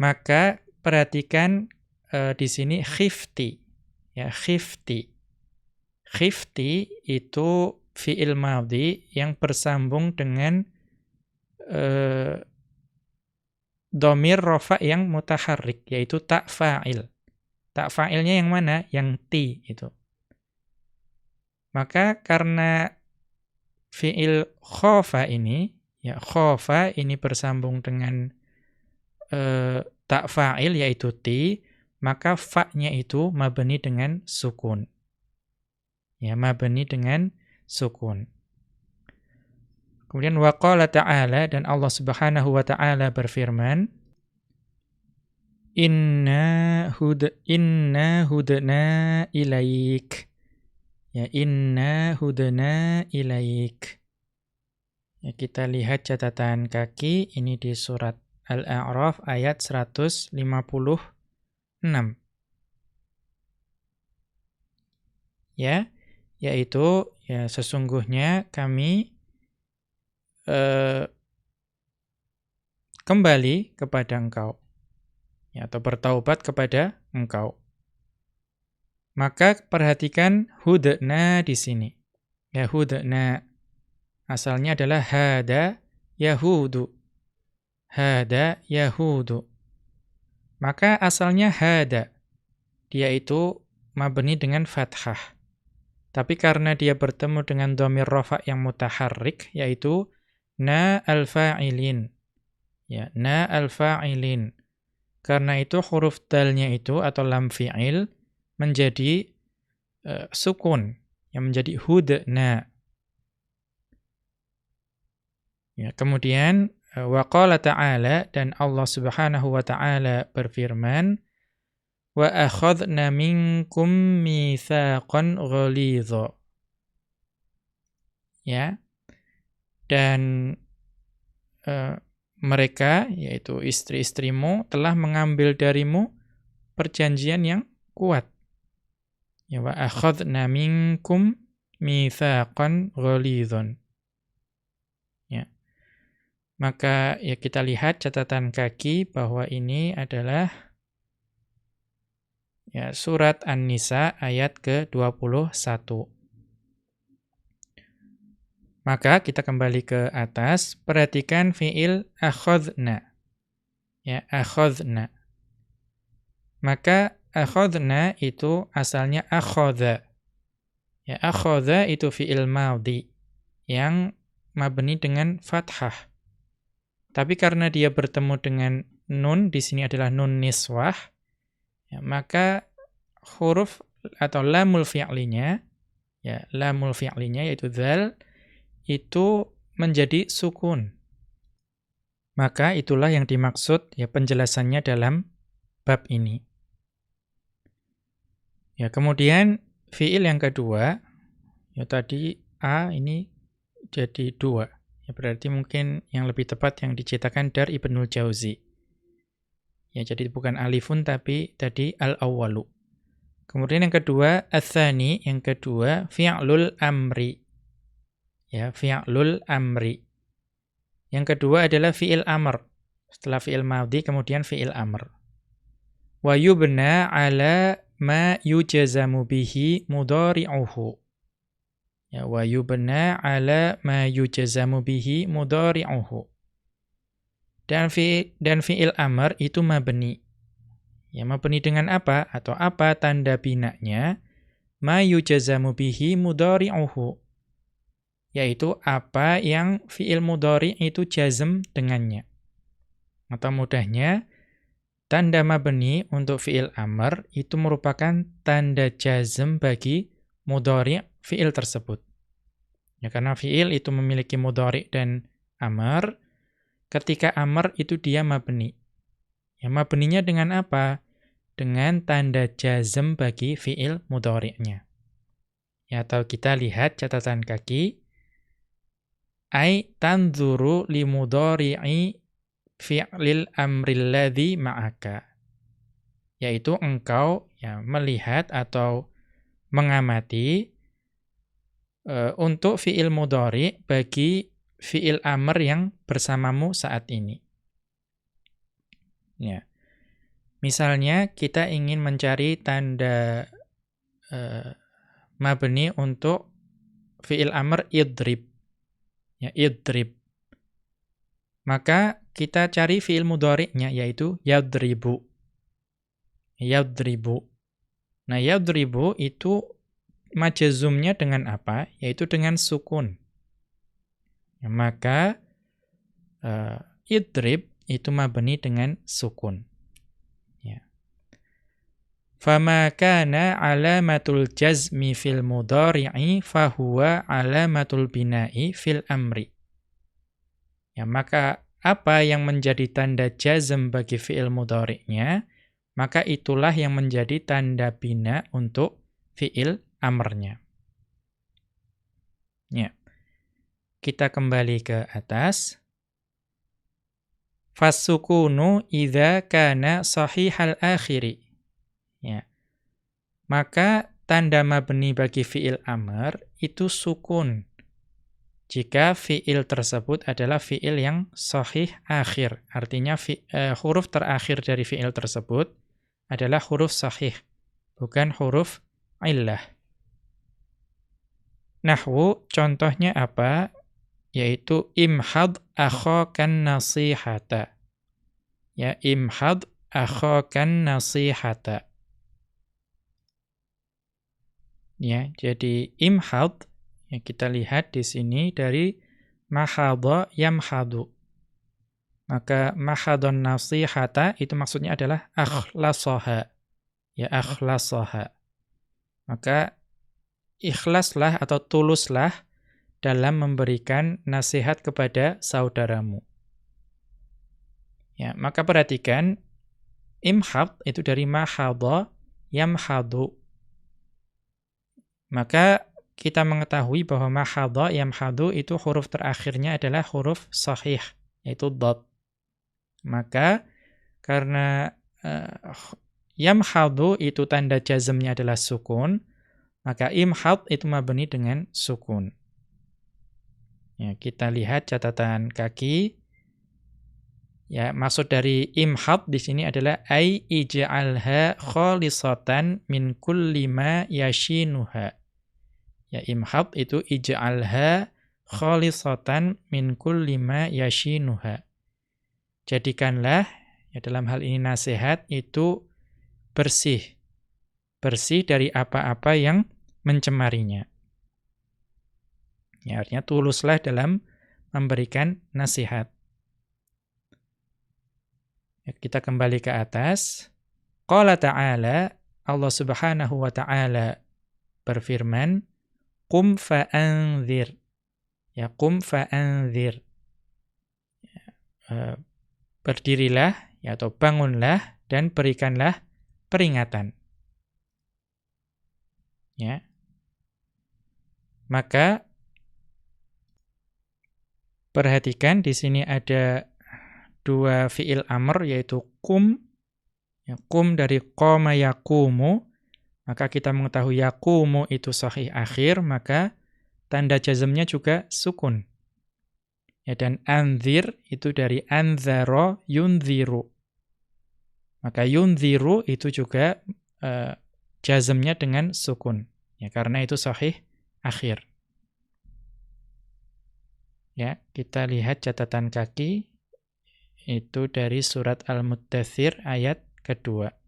Maka perhatikan e, di sini khifti. Ya, khifti. Khifti itu fi'il madhi yang bersambung dengan e, domir rofa yang mutaharrik, yaitu tak fa'il. Tak fa'ilnya yang mana? Yang ti itu. Maka karena fi'il khofa ini, ya khofa ini bersambung dengan e, tak fa'il yaitu ti, maka fa-nya itu mabni dengan sukun. Ya, mabni dengan sukun. Kemudian waqala ta'ala dan Allah Subhanahu wa taala berfirman Inna hud inna hudna ilaik Ya inna hudna ilaik. Ya, kita lihat catatan kaki ini di surat Al-A'raf ayat 156. Ya, yaitu ya sesungguhnya kami eh, kembali kepada engkau. Ya, atau bertaubat kepada engkau. Maka perhatikan hudna di sini. Ya hudna. Asalnya adalah hada yahudu. Hada yahudu. Maka asalnya hada. Dia itu mabni dengan fathah. Tapi karena dia bertemu dengan domir rofa yang mutaharrik, yaitu na al-fa'ilin. Ya, na al-fa'ilin. Karena itu huruf dalnya itu atau lam fi'il menjadi uh, sukun yang menjadi hudna. Ya, kemudian uh, waqala ta'ala dan Allah Subhanahu wa taala berfirman wa akhadna minkum mitsaqan ghalidha. Ya. Dan uh, mereka yaitu istri-istrimu telah mengambil darimu perjanjian yang kuat. Ya wa akhadna minkum mitsaqan. Ya. Maka ya kita lihat catatan kaki bahwa ini adalah ya surat An-Nisa ayat ke-21. Maka kita kembali ke atas, perhatikan fiil akhadna. Ya, akhadna. Maka akhadna itu asalnya akhadha. Ya, akhadha itu fi'il madhi yang mabni dengan fathah. Tapi karena dia bertemu dengan nun, di sini adalah nun niswah, ya, maka huruf atau lamul fi'linya, ya, lamul fi'linya yaitu dzal, itu menjadi sukun. Maka itulah yang dimaksud ya penjelasannya dalam bab ini. Ya, kemudian fiil yang kedua, ya tadi A ini jadi dua. Ya, berarti mungkin yang lebih tepat yang diciptakan dari Ibnul Jauzi. Ya, jadi bukan alifun tapi tadi al-awwalu. Kemudian yang kedua, athani, yang kedua, fi'lul amri. Ya, fi'lul amri. Yang kedua adalah fi'il amr. Setelah fi'il madhi, kemudian fi'il amr. Wa yubna ala ma yujazamu bihi mudari'uhu. Ya, wa yubna ala ma yujazamu bihi mudari'uhu. Dan fi dan fi'il amr itu mabni. Ya, mabni dengan apa atau apa tanda binanya? Ma yujazamu bihi mudari'uhu. Yaitu apa yang fi'il mudari itu jazm dengannya. Atau mudahnya, Tanda mabni untuk fi'il amr itu merupakan tanda jazm bagi mudhari' fi'il tersebut. Ya karena fi'il itu memiliki mudhari' dan amr, ketika amr itu dia mabni. Ya mabninya dengan apa? Dengan tanda jazm bagi fiil mudhari'nya. Ya atau kita lihat catatan kaki ai tanzuru li mudhari'i fi'lil amril ladzi ma'aka. Yaitu engkau ya melihat atau mengamati uh, untuk fi'il mudhari bagi fi'il amr yang bersamamu saat ini. Ya. Misalnya kita ingin mencari tanda uh, mabni untuk fi'il amr idrib. Ya, idrib. Maka kita cari fi'il mudhari'nya yaitu yadribu. Yadribu. Nah, yadribu itu majazumnya dengan apa? Yaitu dengan sukun. Ya, maka uh, idrib itu mabni dengan sukun. Fama kana alamatul jazmi fil mudhari'i fahuwa alamatul bina'i fil amri. Ya, maka apa yang menjadi tanda jazm bagi fi'il mudhari'nya, maka itulah yang menjadi tanda bina untuk fi'il amrnya. Ya. Kita kembali ke atas. Fasukunu idza kana sahihal akhiri. Ya. Maka tanda mabni bagi fi'il amr itu sukun. Jika fi'il tersebut adalah fi'il yang sahih akhir. Artinya fi, uh, huruf terakhir dari fi'il tersebut adalah huruf sahih. Bukan huruf illah. Nahwu contohnya apa? yaitu imhad akhakan nasihata. Ya, imhad akhakan nasihata. Ya, jadi imhad ya kita lihat di sini dari mahadha yamhadu. Maka mahadun nasihata itu maksudnya adalah akhlasaha. Ya, akhlasaha. Maka ikhlaslah atau tuluslah dalam memberikan nasihat kepada saudaramu. Ya, maka perhatikan imhad itu dari mahadha yamhadu. Maka kita mengetahui bahwa mahadha yamhadu itu huruf terakhirnya adalah huruf sahih yaitu dot. Maka karena uh, yamhadu itu tanda jazmnya adalah sukun, maka imhad itu mabni dengan sukun. Ya, kita lihat catatan kaki. Ya, maksud dari imhad di sini adalah ai ij'alha khalisatan min kulli ma yashinuha. Ya, imhad itu ij'alha khalisatan min kulli ma yashinuha. Jadikanlah ya dalam hal ini nasihat itu bersih. Bersih dari apa-apa yang mencemarinya. Ya, artinya tuluslah dalam memberikan nasihat. Ya, kita kembali ke atas. Qala ta'ala, Allah subhanahu wa ta'ala berfirman, Qum fa'anzir. Ya, qum fa'anzir. Uh, berdirilah, ya, atau bangunlah, dan berikanlah peringatan. Ya. Maka Perhatikan di sini ada dua fiil amr yaitu kum. Ya, kum dari qama yakumu. Maka kita mengetahui yakumu itu sahih akhir, maka tanda jazmnya juga sukun. Ya, dan anzir itu dari anzaro yunziru. Maka yunziru itu juga uh, jazmnya dengan sukun. Ya, karena itu sahih akhir. Ya, kita lihat catatan kaki itu dari surat Al-Muddathir ayat kedua.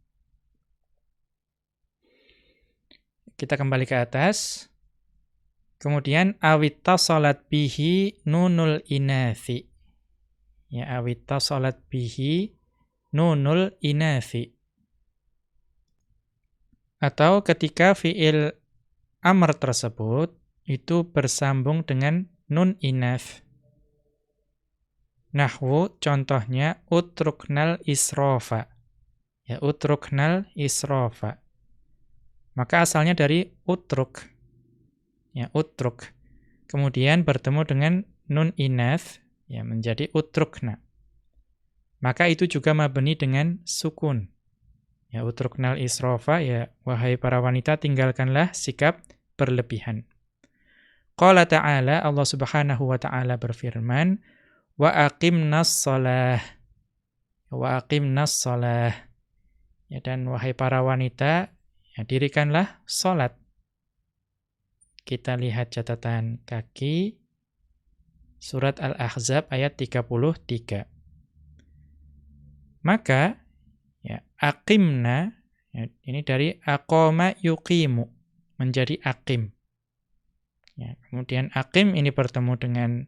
Kita kembali ke atas. Kemudian awita salat bihi nunul inathi. Ya, awita salat bihi nunul inathi. Atau ketika fiil amr tersebut itu bersambung dengan nun inaf. Nahwu contohnya utruknal isrofa. Ya, utruknal isrofa. Maka asalnya dari utruk. Ya, utruk. Kemudian bertemu dengan nun inath ya menjadi utrukna. Maka itu juga mabni dengan sukun. Ya, utruknal isrofa ya wahai para wanita tinggalkanlah sikap berlebihan. Qala ta'ala Allah Subhanahu wa taala berfirman wa aqimnas shalah wa aqimnas shalah ya dan wahai para wanita ya dirikanlah salat kita lihat catatan kaki. Surat al-ahzab ayat 33 maka ya aqimna ya, ini dari aqama yuqimu menjadi aqim. Ya kemudian aqim ini bertemu dengan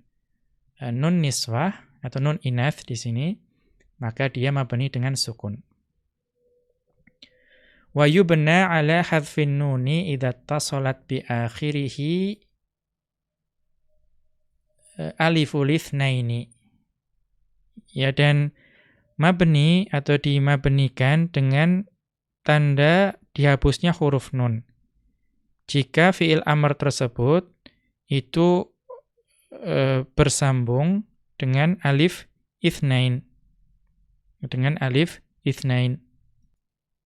Eh, nun niswah atau nun inath di sini, maka dia mabni dengan sukun. Wa yubna ala hadfin nuni idza tasalat bi akhirih aliful itsnaini. Ya dan mabni atau dimabnikan dengan tanda dihapusnya huruf nun. Jika fiil amr tersebut itu e, bersambung dengan alif ithnain. Dengan alif ithnain.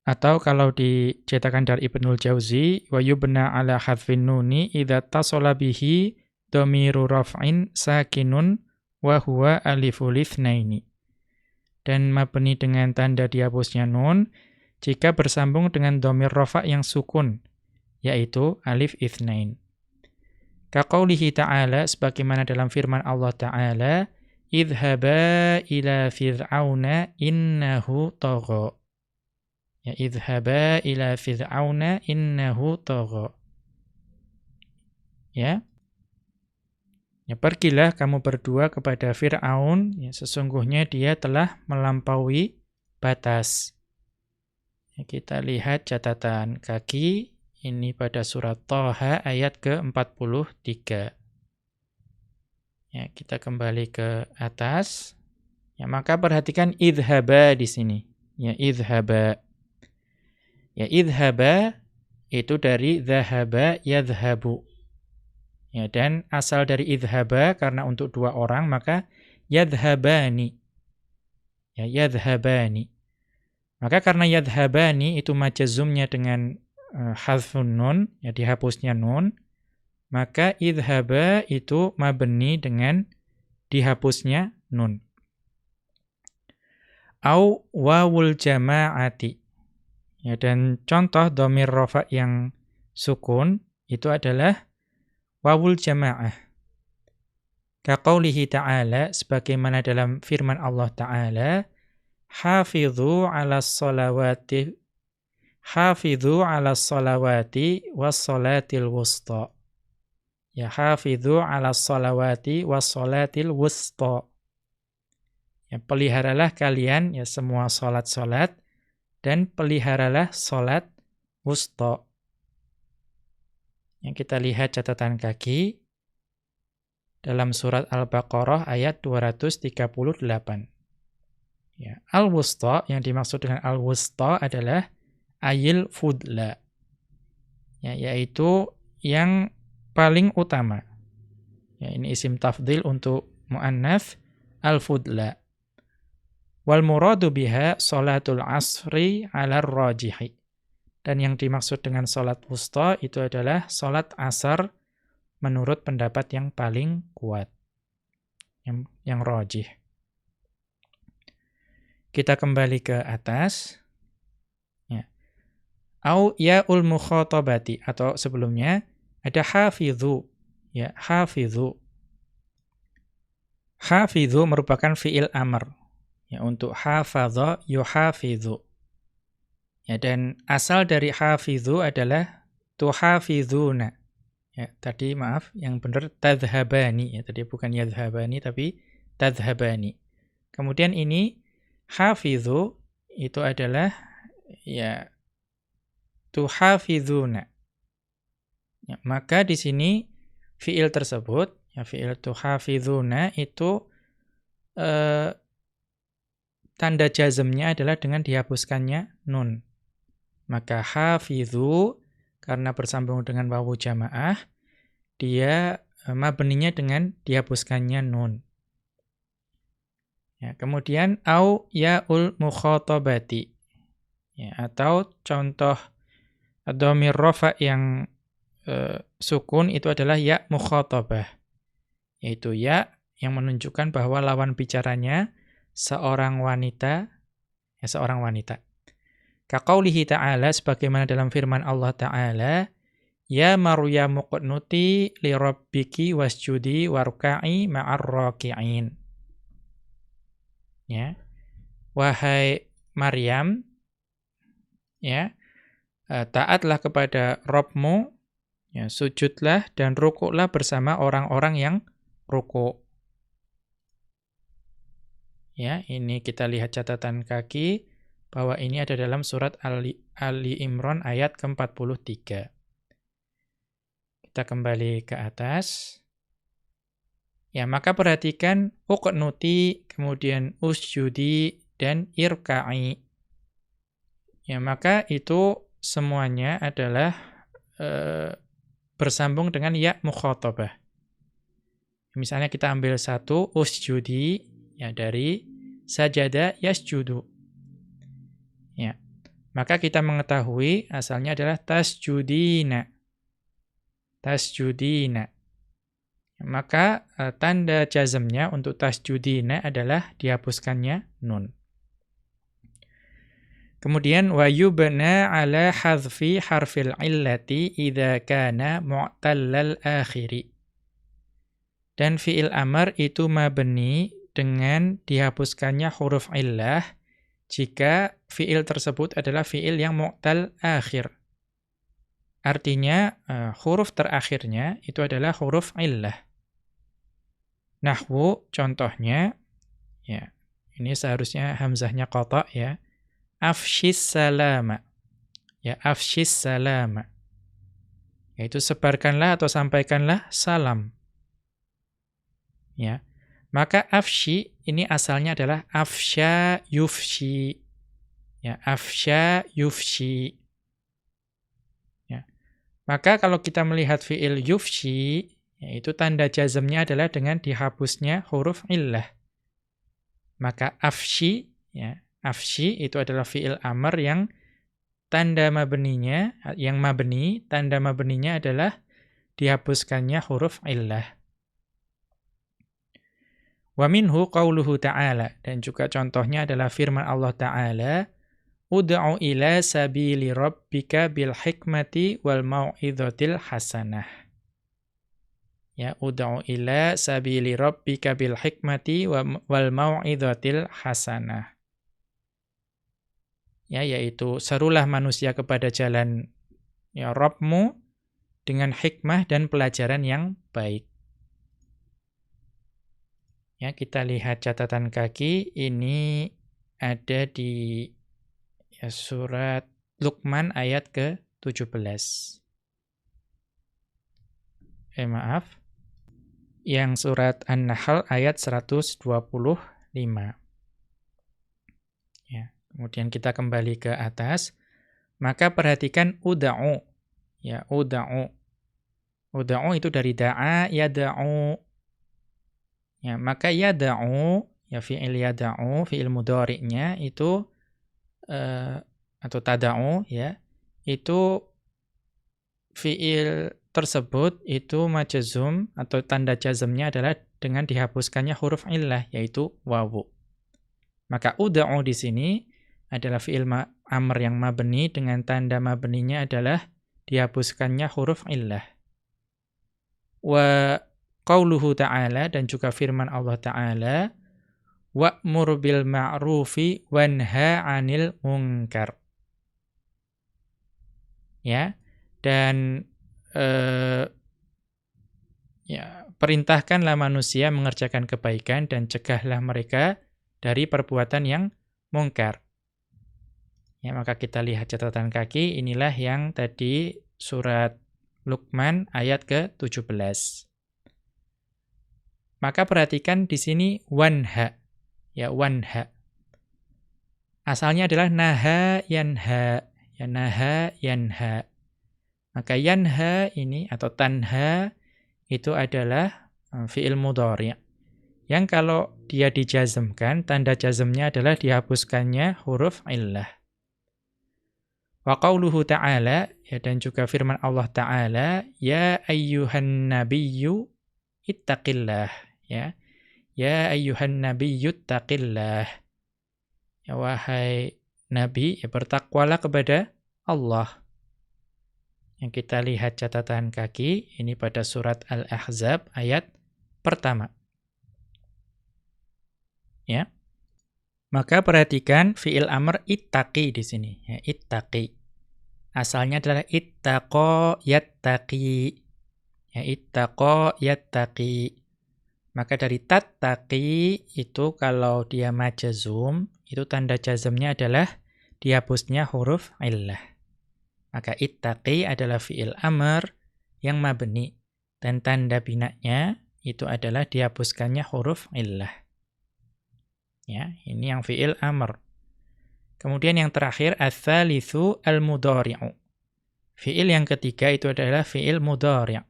Atau kalau dicetakan dari Ibnul Jauzi, wa yubna ala hadfin nuni idza tasala bihi dhamiru raf'in sakinun wa huwa aliful ithnaini. Dan mabni dengan tanda dihapusnya nun jika bersambung dengan dhamir rafa' yang sukun, yaitu alif ithnain. Kaqaulihi ta'ala sebagaimana dalam firman Allah ta'ala idhaba ila fir'auna innahu tagha ya idhaba ila fir'auna innahu tagha ya ya pergilah kamu berdua kepada Firaun ya sesungguhnya dia telah melampaui batas ya, kita lihat catatan kaki ini pada surat Toha ayat ke-43. Ya, kita kembali ke atas. Ya, maka perhatikan idhaba di sini. Ya, idhaba. Ya, idhaba itu dari dhahaba yadhhabu. Ya, dan asal dari idhaba karena untuk dua orang maka yadhhabani. Ya, yadhhabani. Maka karena yadhhabani itu majazumnya dengan uh, hadfun nun, ya dihapusnya nun, maka idhaba itu mabni dengan dihapusnya nun. Au wawul jama'ati. Ya, dan contoh domir rofa yang sukun itu adalah wawul jama'ah. Kaqaulihi ta'ala, sebagaimana dalam firman Allah ta'ala, Hafidhu ala salawati hafidhu ala salawati was salatil wusta. Ya hafidhu ala salawati was salatil wusta. Ya peliharalah kalian ya semua salat-salat dan peliharalah salat wusta. Yang kita lihat catatan kaki dalam surat Al-Baqarah ayat 238. Ya, al-wusta yang dimaksud dengan al-wusta adalah ayil fudla. Ya, yaitu yang paling utama. Ya, ini isim tafdil untuk mu'annaf al-fudla. Wal muradu biha salatul asri ala rajihi. Dan yang dimaksud dengan salat wusta itu adalah salat asar menurut pendapat yang paling kuat. Yang, yang rajih. Kita kembali ke atas. Au ya'ul mukhatabati atau sebelumnya ada hafidhu ya hafidhu hafidhu merupakan fiil amr ya untuk hafadha yuhafidhu ya dan asal dari hafidhu adalah tuhafidhuna ya tadi maaf yang benar tadhhabani. Ya tadi bukan yadhhabani tapi tadhhabani. Kemudian ini hafidhu itu adalah ya tuhafizuna. Ya, maka di sini fiil tersebut, ya fiil tuhafizuna itu eh, tanda jazmnya adalah dengan dihapuskannya nun. Maka hafidhu karena bersambung dengan wawu jamaah, dia eh, mabninya dengan dihapuskannya nun. Ya, kemudian au yaul mukhatabati. Ya, atau contoh dhamir rafa yang e, sukun itu adalah ya mukhatabah. Yaitu ya yang menunjukkan bahwa lawan bicaranya seorang wanita, ya seorang wanita. Kaqaulihi ta'ala sebagaimana dalam firman Allah Ta'ala, Ya Maryamu qutnuti li rabbiki wasjudi warka'i ma'ar raki'in. Ya. Wahai Maryam, ya, eh, taatlah kepada Rabbmu, ya, sujudlah dan rukuklah bersama orang-orang yang rukuk. Ya, ini kita lihat catatan kaki bahwa ini ada dalam surat Ali, Ali Imran ayat ke-43. Kita kembali ke atas. Ya, maka perhatikan uqnuti, kemudian usjudi dan irka'i. Ya, maka itu semuanya adalah e, bersambung dengan ya mukhatabah. Misalnya kita ambil satu usjudi ya dari sajada yasjudu. Ya. Maka kita mengetahui asalnya adalah tasjudina. Tasjudina. Maka e, tanda jazmnya untuk tasjudina adalah dihapuskannya nun. Kemudian wa yubna ala hadfi harfil illati idza kana mu'tallal akhiri. Dan fiil amr itu mabni dengan dihapuskannya huruf illah jika fiil tersebut adalah fiil yang mu'tal akhir. Artinya uh, huruf terakhirnya itu adalah huruf illah. Nahwu contohnya ya. Ini seharusnya hamzahnya qata ya. Afshis salama. Ya, afshis salama. Yaitu sebarkanlah atau sampaikanlah salam. Ya. Maka afshi ini asalnya adalah afsha yufshi. Ya, afsha yufshi. Ya. Maka kalau kita melihat fiil yufshi, yaitu tanda jazmnya adalah dengan dihapusnya huruf illah. Maka afshi, ya, afshi itu adalah fiil amr yang tanda mabninya, yang mabni, tanda mabninya adalah dihapuskannya huruf illah. Wa minhu qauluhu ta'ala dan juga contohnya adalah firman Allah taala Ud'u ila sabili rabbika bil hikmati wal mau'izatil hasanah. Ya, ud'u ila sabili rabbika bil hikmati wal mau'izatil hasanah. Ya, yaitu serulah manusia kepada jalan ya Rabbmu dengan hikmah dan pelajaran yang baik. Ya, kita lihat catatan kaki ini ada di ya, surat Luqman ayat ke-17. Eh maaf. Yang surat An-Nahl ayat 125. Ya, kemudian kita kembali ke atas. Maka perhatikan uda'u. Ya, uda'u. Uda'u itu dari da'a yada'u Ya, maka yada'u, ya fi'il yada'u, fi'il mudhari'nya itu uh, atau tada'u ya, itu fi'il tersebut itu majazum atau tanda jazmnya adalah dengan dihapuskannya huruf illah yaitu wawu. Maka uda'u di sini adalah fi'il amr yang mabni dengan tanda mabninya adalah dihapuskannya huruf illah. Wa qauluhu ta'ala dan juga firman Allah ta'ala wa'mur bil ma'rufi wanha 'anil munkar. Ya. Dan eh, ya, perintahkanlah manusia mengerjakan kebaikan dan cegahlah mereka dari perbuatan yang mungkar. Ya, maka kita lihat catatan kaki, inilah yang tadi surat Luqman ayat ke-17. Maka perhatikan di sini wanha. ya wanha. Asalnya adalah naha yanha, ya naha yanha. Maka yanha ini atau tanha itu adalah uh, fi'il mudhari'. Yang kalau dia dijazmkan, tanda jazmnya adalah dihapuskannya huruf illah. Wa qauluhu ta'ala ya dan juga firman Allah taala ya ayyuhan nabiyyu ittaqillah ya. Ya ayyuhan nabiyyu ittaqillah. Ya wahai nabi ya bertakwalah kepada Allah. Yang kita lihat catatan kaki ini pada surat Al-Ahzab ayat pertama. Ya. Maka perhatikan fiil amr ittaqi di sini ya, ittaqi. Asalnya adalah ittaqo yattaqi. Ya, ittaqo yattaqi. Maka dari tattaqi itu kalau dia majazum, itu tanda jazmnya adalah dihapusnya huruf illah. Maka ittaqi adalah fi'il amr yang mabni. Dan tanda binaknya itu adalah dihapuskannya huruf illah. Ya, ini yang fi'il amr. Kemudian yang terakhir ats-tsalitsu al-mudhari'u. Fiil yang ketiga itu adalah fiil mudhari'.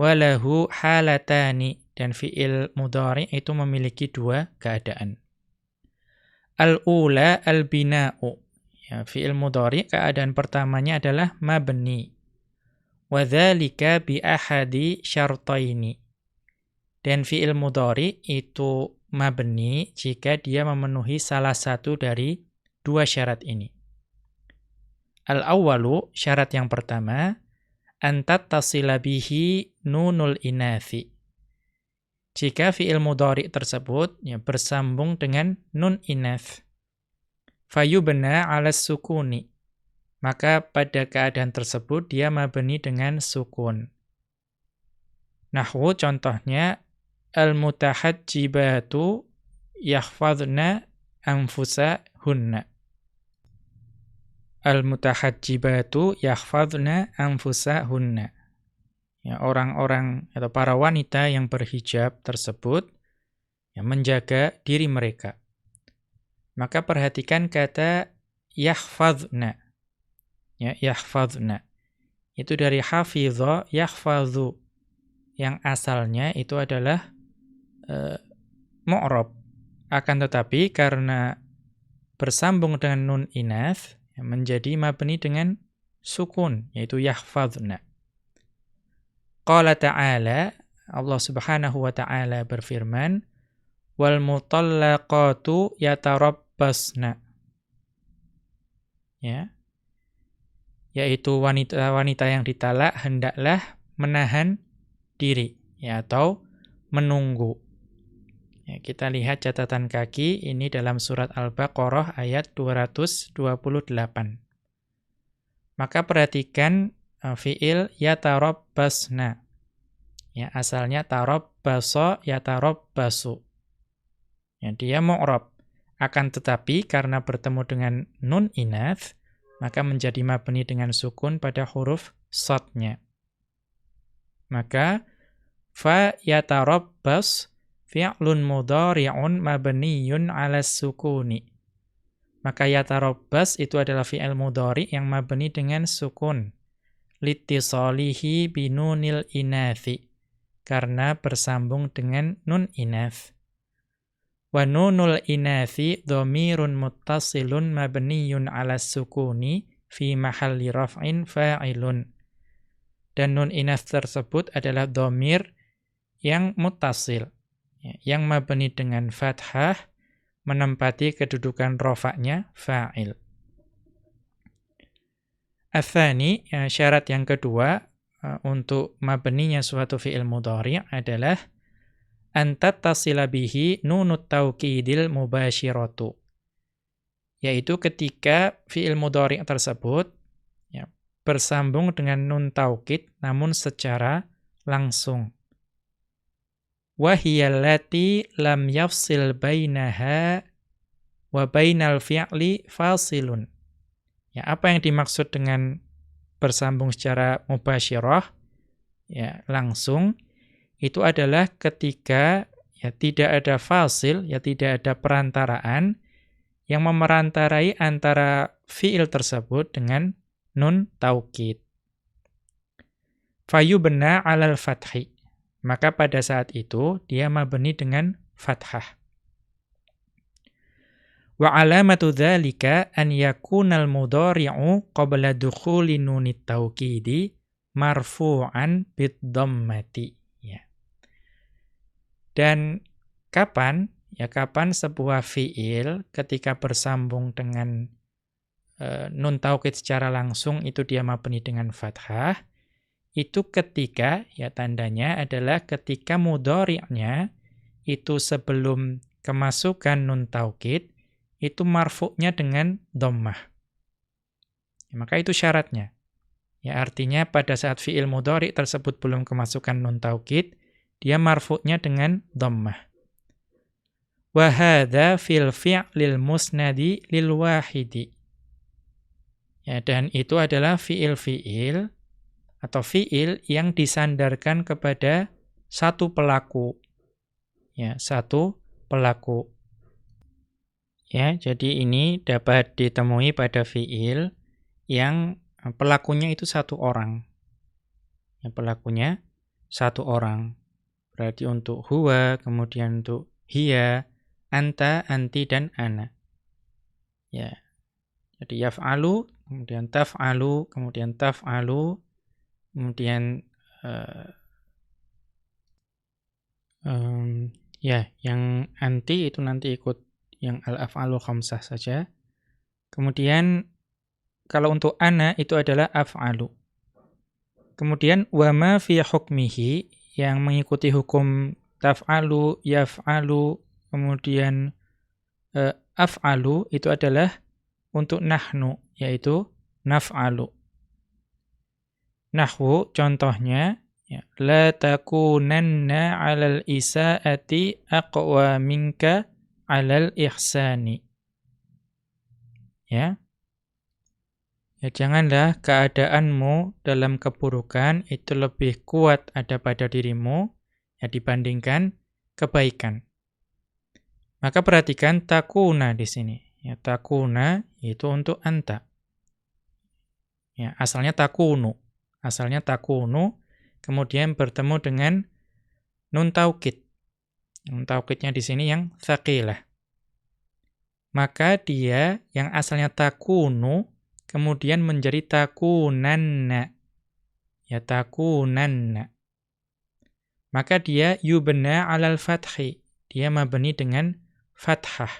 Walahu halatani dan fiil mudhari' itu memiliki dua keadaan. Al-ula al-bina'u. Ya, fiil mudhari' keadaan pertamanya adalah mabni. Wa dzalika bi ahadi syartaini. Dan fiil mudhari' itu mabni jika dia memenuhi salah satu dari dua syarat ini. Al-awwalu, syarat yang pertama, antat tasilabihi nunul inathi. Jika fi'il mudhari tersebut ya, bersambung dengan nun inath. Fayubna ala sukuni. Maka pada keadaan tersebut dia mabni dengan sukun. Nahwu contohnya al-mutahajjibatu yahfadna anfusahunna al-mutahajjibatu yahfadna anfusahunna. Ya, orang-orang atau para wanita yang berhijab tersebut yang menjaga diri mereka. Maka perhatikan kata yahfadna. Ya, yahfadna. Itu dari hafidha yahfadhu. Yang asalnya itu adalah uh, mu'rab. Akan tetapi karena bersambung dengan nun inath, menjadi mabni dengan sukun yaitu yahfazna. Qala ta'ala Allah Subhanahu wa taala berfirman wal mutallaqatu yatarabbasna. Ya. Yaitu wanita-wanita yang ditalak hendaklah menahan diri ya atau menunggu. Ya, kita lihat catatan kaki ini dalam surat Al-Baqarah ayat 228. Maka perhatikan uh, fiil yatarabbasna. Ya, asalnya tarabbaso yatarabbasu. Ya, dia mu'rab. Akan tetapi karena bertemu dengan nun inath, maka menjadi mabni dengan sukun pada huruf sotnya. Maka fa yatarabbas fi'lun mudhari'un mabniyun 'ala sukuni. Maka yatarabbas itu adalah fi'il mudhari yang mabni dengan sukun. Litisalihi binunil inathi. Karena bersambung dengan nun inath. Wa nunul inathi dhamirun muttasilun mabniyun 'ala sukuni fi mahalli raf'in fa'ilun. Dan nun inath tersebut adalah dhamir yang muttasil Ya, yang mabni dengan fathah menempati kedudukan rofaknya fa'il. Athani, ya, syarat yang kedua uh, untuk mabninya suatu fi'il mudhari' adalah antat tasilabihi nunut tauqidil mubashiratu. Yaitu ketika fi'il mudhari' tersebut ya, bersambung dengan nun taukid namun secara langsung wahiyallati lam yafsil bainaha wa bainal fi'li fasilun. Ya, apa yang dimaksud dengan bersambung secara mubasyirah ya langsung itu adalah ketika ya tidak ada fasil, ya tidak ada perantaraan yang memerantarai antara fiil tersebut dengan nun taukid. Fayubna 'alal fathi. Maka pada saat itu dia mabni dengan fathah. Wa alamatu dzalika an yakuna al-mudhari'u qabla dukhuli nunit taukidi marfu'an bid dhammati. Dan kapan ya kapan sebuah fiil ketika bersambung dengan e, nun taukid secara langsung itu dia mabni dengan fathah itu ketika ya tandanya adalah ketika mudhari'nya itu sebelum kemasukan nun taukid itu marfu'nya dengan dhammah. Ya, maka itu syaratnya. Ya artinya pada saat fiil mudhari tersebut belum kemasukan nun taukid dia marfu'nya dengan dhammah. Wa hadza fil fi'lil musnadi lil wahidi. Ya, dan itu adalah fiil-fiil atau fiil yang disandarkan kepada satu pelaku. Ya, satu pelaku. Ya, jadi ini dapat ditemui pada fiil yang pelakunya itu satu orang. Ya, pelakunya satu orang. Berarti untuk huwa, kemudian untuk hiya, anta, anti, dan ana. Ya. Jadi yaf'alu, kemudian taf'alu, kemudian taf'alu, kemudian uh, um, ya, yang anti itu nanti ikut yang al-af'alu khamsah saja. Kemudian kalau untuk ana itu adalah af'alu. Kemudian wama fi hukmihi yang mengikuti hukum taf'alu, yaf'alu, kemudian uh, af'alu itu adalah untuk nahnu, yaitu naf'alu. Nahwu contohnya ya, la takunanna 'alal isaati aqwa minka 'alal ihsani. Ya. Ya janganlah keadaanmu dalam keburukan itu lebih kuat ada pada dirimu ya dibandingkan kebaikan. Maka perhatikan takuna di sini. Ya takuna itu untuk anta. Ya asalnya takunu. Asalnya takunu kemudian bertemu dengan nun taukid. Taukidnya di sini yang tsaqilah. Maka dia yang asalnya takunu kemudian menjadi takunanna. Ya takunanna. Maka dia yubna alal fathi. Dia mabni dengan fathah.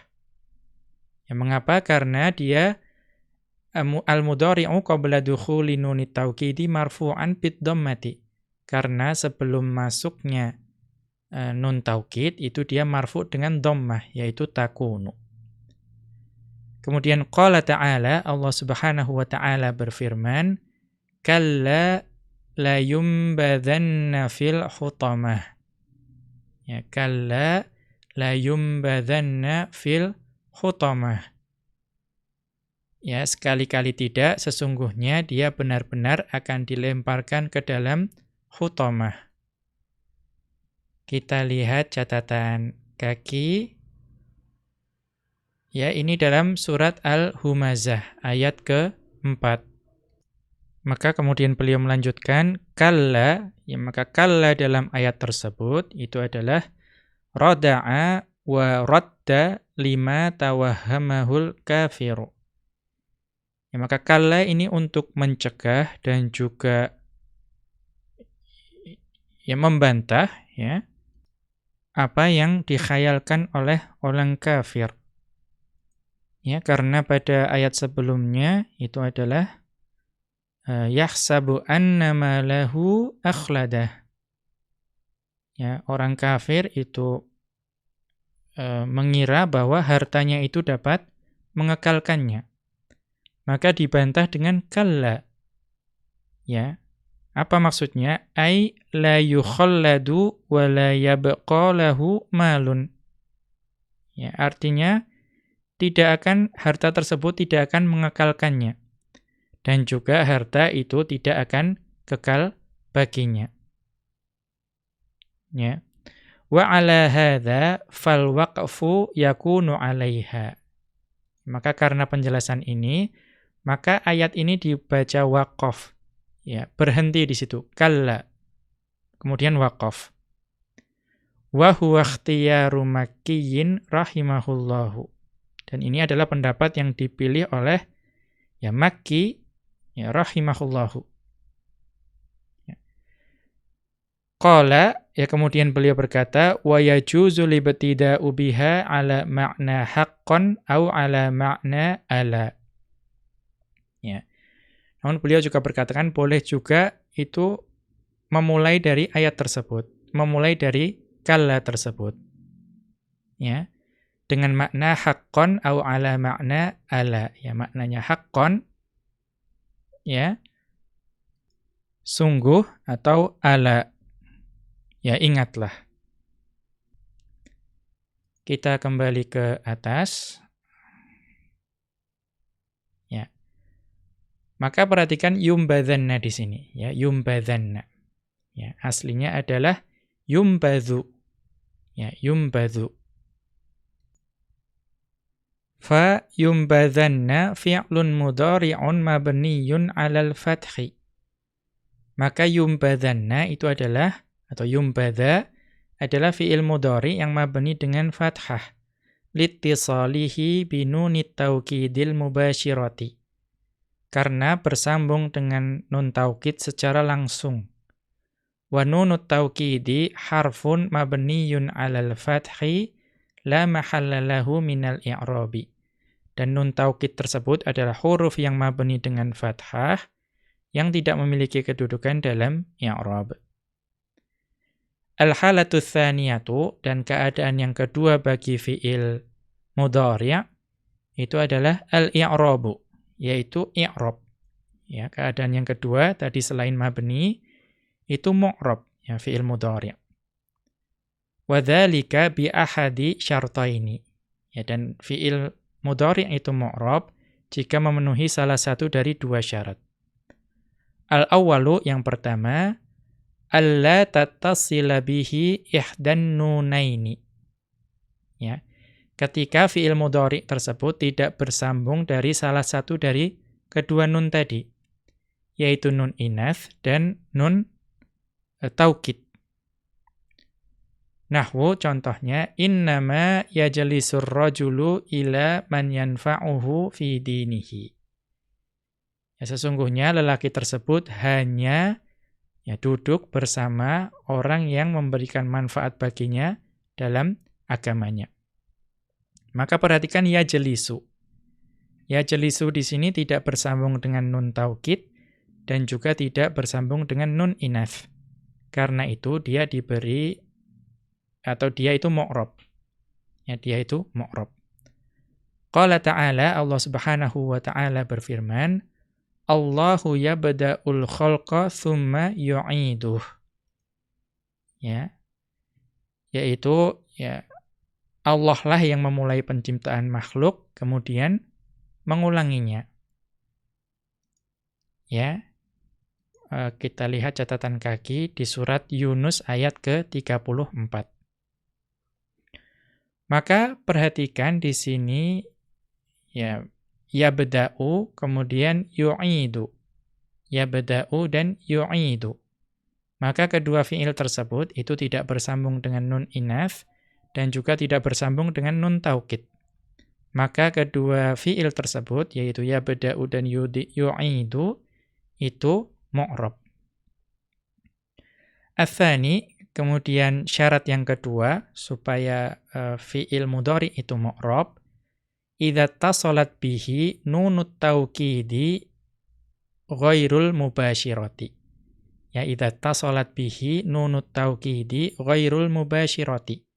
Ya mengapa? Karena dia al-mudhari'u qabla dukhuli nunit tawkidi marfu'an bid. Karena sebelum masuknya uh, nun taukid itu dia marfu' dengan dhammah yaitu takunu. Kemudian qala ta'ala Allah Subhanahu wa taala berfirman, "Kalla la yumbadhanna fil hutamah." Ya, kalla la yumbadhanna fil hutamah. Ya, sekali-kali tidak sesungguhnya dia benar-benar akan dilemparkan ke dalam hutamah. Kita lihat catatan kaki Ya, ini dalam surat Al-Humazah ayat ke-4. Maka kemudian beliau melanjutkan kalla, ya maka kalla dalam ayat tersebut itu adalah rada'a wa radda lima tawahhamahul kafiru. Ya, maka kalla ini untuk mencegah dan juga ya membantah ya apa yang dikhayalkan oleh orang kafir. Ya, karena pada ayat sebelumnya itu adalah uh, yahsabu annama lahu akhladah. Ya, orang kafir itu uh, mengira bahwa hartanya itu dapat mengekalkannya. Maka dibantah dengan kalla. Ya. Apa maksudnya? Ai la yukhalladu wa la yabqa lahu malun. Ya, artinya tidak akan harta tersebut tidak akan mengekalkannya. Dan juga harta itu tidak akan kekal baginya. Ya. Wa ala hadza fal waqfu yakunu 'alaiha. Maka karena penjelasan ini, maka ayat ini dibaca waqaf. Ya, berhenti di situ. Kalla. Kemudian waqaf. Wa huwa ikhtiyaru makkiyin rahimahullahu. Dan ini adalah pendapat yang dipilih oleh ya Makki ya rahimahullahu. Qala ya kemudian beliau berkata wa yajuzu libtida'u biha ala ma'na haqqan au ala ma'na ala. Ya. Namun beliau juga berkatakan boleh juga itu memulai dari ayat tersebut, memulai dari kala tersebut. Ya. Dengan makna haqqan au ala makna ala. Ya, maknanya haqqan ya. Sungguh atau ala Ya ingatlah. Kita kembali ke atas. Ya. Maka perhatikan yumbadhanna di sini, ya, yumbadhanna. Ya, aslinya adalah yumbadhu. Ya, yumbadhu. Fa yumbadhanna fi'lun mudhari'un mabniyun 'alal fathi. Maka yumbadhanna itu adalah atau yumbadha adalah fi'il mudhari yang mabni dengan fathah litisalihi binunit taukidil mubashirati karena bersambung dengan nun taukid secara langsung. Wa nunut taukidi harfun mabniyun 'alal fathi la mahalla lahu minal i'rabi. Dan nun taukid tersebut adalah huruf yang mabni dengan fathah yang tidak memiliki kedudukan dalam i'rab. Al-halatu tsaniyatu dan keadaan yang kedua bagi fiil mudhari' itu adalah al-i'rabu yaitu i'rab. Ya, keadaan yang kedua tadi selain mabni itu mu'rab ya fiil mudhari'. Wa dzalika bi ahadi syartaini. Ya dan fiil mudhari' itu mu'rab jika memenuhi salah satu dari dua syarat. Al-awwalu yang pertama alla tattasila bihi ihdan nunaini. Ya. Ketika fiil mudhari tersebut tidak bersambung dari salah satu dari kedua nun tadi, yaitu nun inath dan nun e, taukid. Nahwu contohnya innama yajlisur rajulu ila man yanfa'uhu fi dinihi. Ya sesungguhnya lelaki tersebut hanya ya duduk bersama orang yang memberikan manfaat baginya dalam agamanya. Maka perhatikan ya jelisu. Ya jelisu di sini tidak bersambung dengan nun taukid dan juga tidak bersambung dengan nun inaf. Karena itu dia diberi atau dia itu mu'rob. Ya dia itu mu'rob. Qala ta'ala Allah Subhanahu wa taala berfirman Allahu yabda'ul khalqa thumma yu'iduh. Ya. Yaitu ya Allah lah yang memulai penciptaan makhluk kemudian mengulanginya. Ya. Uh, kita lihat catatan kaki di surat Yunus ayat ke-34. Maka perhatikan di sini ya yabda'u kemudian yu'idu. Yabda'u dan yu'idu. Maka kedua fiil tersebut itu tidak bersambung dengan nun inaf dan juga tidak bersambung dengan nun taukid. Maka kedua fiil tersebut yaitu yabda'u dan yu'idu itu mu'rab. Athani, kemudian syarat yang kedua supaya uh, fiil mudhari itu mu'rab idza tasalat bihi nunut taukidi ghairul mubashirati. Ya idza tasalat bihi nunut taukidi ghairul mubashirati.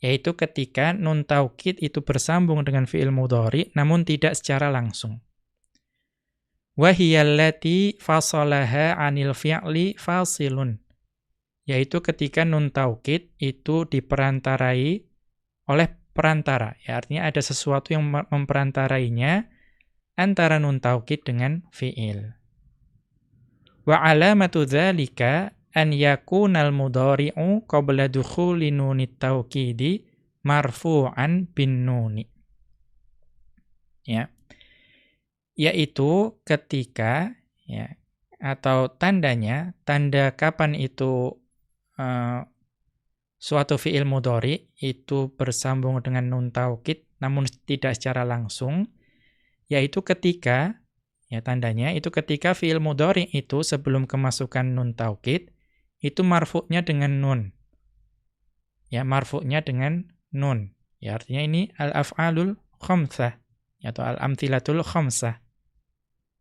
Yaitu ketika nun taukid itu bersambung dengan fi'il mudhari namun tidak secara langsung. Wahiyallati fasalaha 'anil fi'li fasilun. Yaitu ketika nun taukid itu diperantarai oleh perantara. Ya, artinya ada sesuatu yang memperantarainya antara nun taukid dengan fi'il. Wa alamatu dzalika an yakunal mudhari'u qabla dukhuli nunit tawkidi marfu'an bin nuni. Ya. Yaitu ketika ya atau tandanya, tanda kapan itu uh, suatu fi'il mudhari itu bersambung dengan nun taukid namun tidak secara langsung yaitu ketika ya tandanya itu ketika fi'il mudhari itu sebelum kemasukan nun taukid itu marfu'nya dengan nun. Ya, marfu'nya dengan nun. Ya, artinya ini al-af'alul khamsah atau al-amthilatul khamsah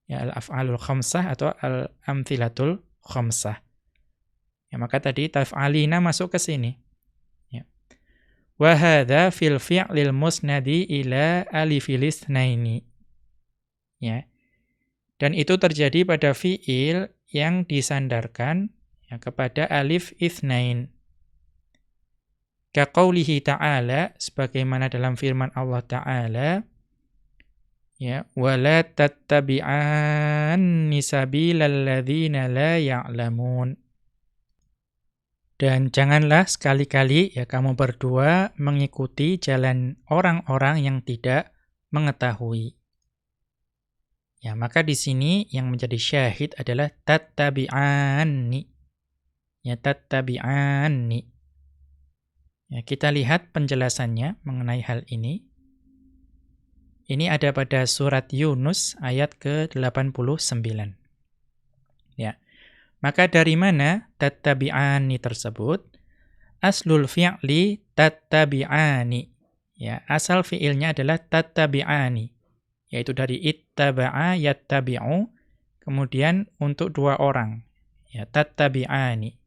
ya al-af'alul khamsah atau al-amthilatul khamsah. Ya, maka tadi taf'alina masuk ke sini. Ya. Wa hadza fil fi'lil musnadi ila alifil itsnaini. Ya. Dan itu terjadi pada fi'il yang disandarkan ya, kepada alif itsnain. Kaqaulihi ta'ala sebagaimana dalam firman Allah Ta'ala ya wala tattabi'an nisabilal ladzina la ya'lamun. Dan janganlah sekali-kali ya kamu berdua mengikuti jalan orang-orang yang tidak mengetahui. Ya maka di sini yang menjadi syahid adalah tattabi'anni ya tattabi'anni ya kita lihat penjelasannya mengenai hal ini ini ada pada surat Yunus ayat ke-89. Ya. Maka dari mana tattabi'ani tersebut? Aslul fi'li tattabi'ani. Ya, asal fi'ilnya adalah tattabi'ani. Yaitu dari ittaba'a yattabi'u. Kemudian untuk dua orang. Ya, tattabi'ani.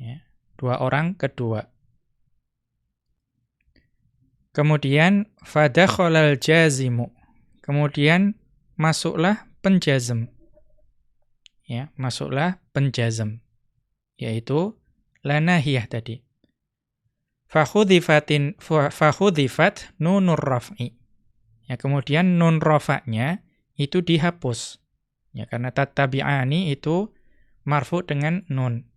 Ya, dua orang kedua. Kemudian fadakhalal jazimu. Kemudian masuklah penjazm. Ya, masuklah penjazm. Yaitu lanahiyah tadi. Fakhudhifatin fakhudhifat nunur raf'i. Ya, kemudian nun rafa'nya itu dihapus. Ya, karena tattabi'ani itu marfu dengan nun.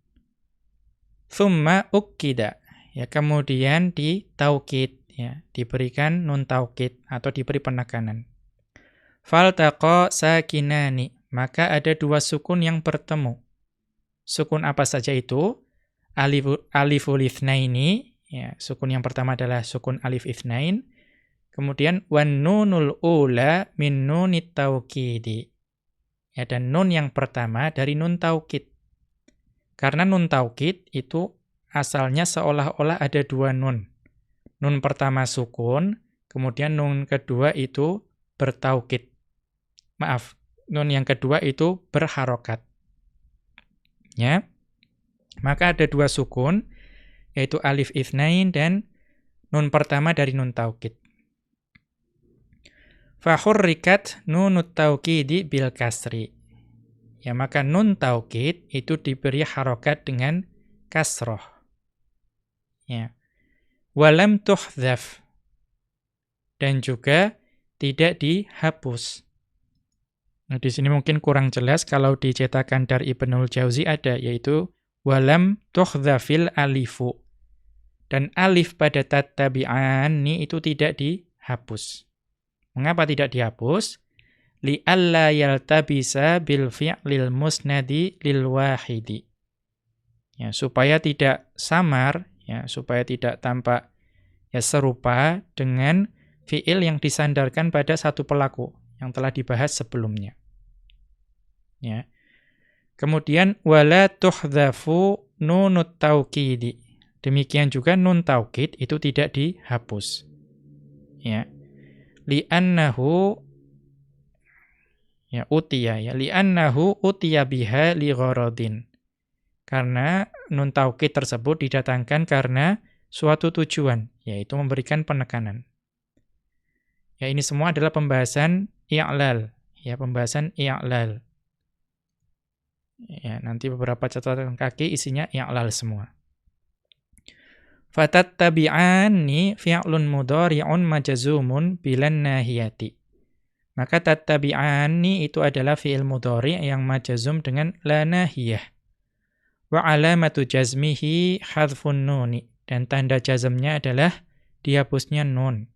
Thumma ukkida. Ya, kemudian ditaukid ya, diberikan nun taukid atau diberi penekanan. Faltaqa sakinani, maka ada dua sukun yang bertemu. Sukun apa saja itu? Alif aliful itsnaini, ya, sukun yang pertama adalah sukun alif itsnain. Kemudian wan nunul ula min nunit taukidi. Ya, dan nun yang pertama dari nun taukid. Karena nun taukid itu asalnya seolah-olah ada dua nun nun pertama sukun, kemudian nun kedua itu bertaukid. Maaf, nun yang kedua itu berharokat. Ya. Maka ada dua sukun, yaitu alif ithnain dan nun pertama dari nun taukid. Fahurrikat nunut taukidi bil kasri. Ya, maka nun taukid itu diberi harokat dengan kasroh. Ya walam tuhdzaf dan juga tidak dihapus. Nah, di sini mungkin kurang jelas kalau dicetakan dari Ibnul Jauzi ada yaitu walam tuhdzafil alifu. Dan alif pada tattabi'ani itu tidak dihapus. Mengapa tidak dihapus? Li'alla yaltabisa bil fi'lil musnadi lil wahidi. Ya, supaya tidak samar ya supaya tidak tampak ya serupa dengan fiil yang disandarkan pada satu pelaku yang telah dibahas sebelumnya. Ya. Kemudian wala tuhdhafu nunut taukidi. Demikian juga nun taukid itu tidak dihapus. Ya. Li'annahu ya utiya ya li'annahu utiya biha li gharadin. Karena nun taukid tersebut didatangkan karena suatu tujuan, yaitu memberikan penekanan. Ya ini semua adalah pembahasan i'lal, ya pembahasan i'lal. Ya, nanti beberapa catatan kaki isinya i'lal semua. Fatattabi'ani fi'lun mudhari'un majazumun bilan nahiyati. Maka tattabi'ani itu adalah fi'il mudhari' yang majazum dengan la nahiyah. Wa alamatu jazmihi hadfun nuni. Dan tanda jazmnya adalah dihapusnya nun.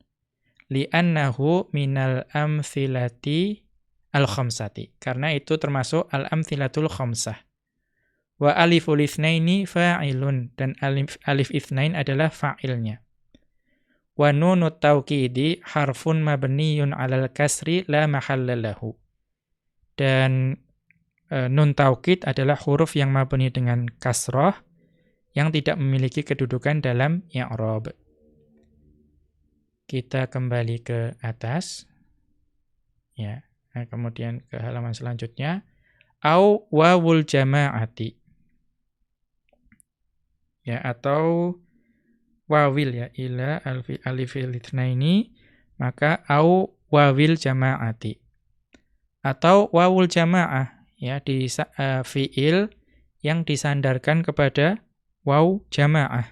Li'annahu minal amthilati al-khamsati. Karena itu termasuk al-amthilatul khamsah. Wa aliful ithnaini fa'ilun. Dan alif, alif ithnain adalah fa'ilnya. Wa nunut tauqidi harfun mabniyun alal kasri la mahallalahu. Dan e, nun taukid adalah huruf yang mabni dengan kasroh yang tidak memiliki kedudukan dalam i'rab. Kita kembali ke atas. Ya, nah, kemudian ke halaman selanjutnya. Au wawul jama'ati. Ya, atau wawil ya ila alifil ini maka au wawil jama'ati atau wawul jama'ah ya di uh, fiil yang disandarkan kepada waw jamaah.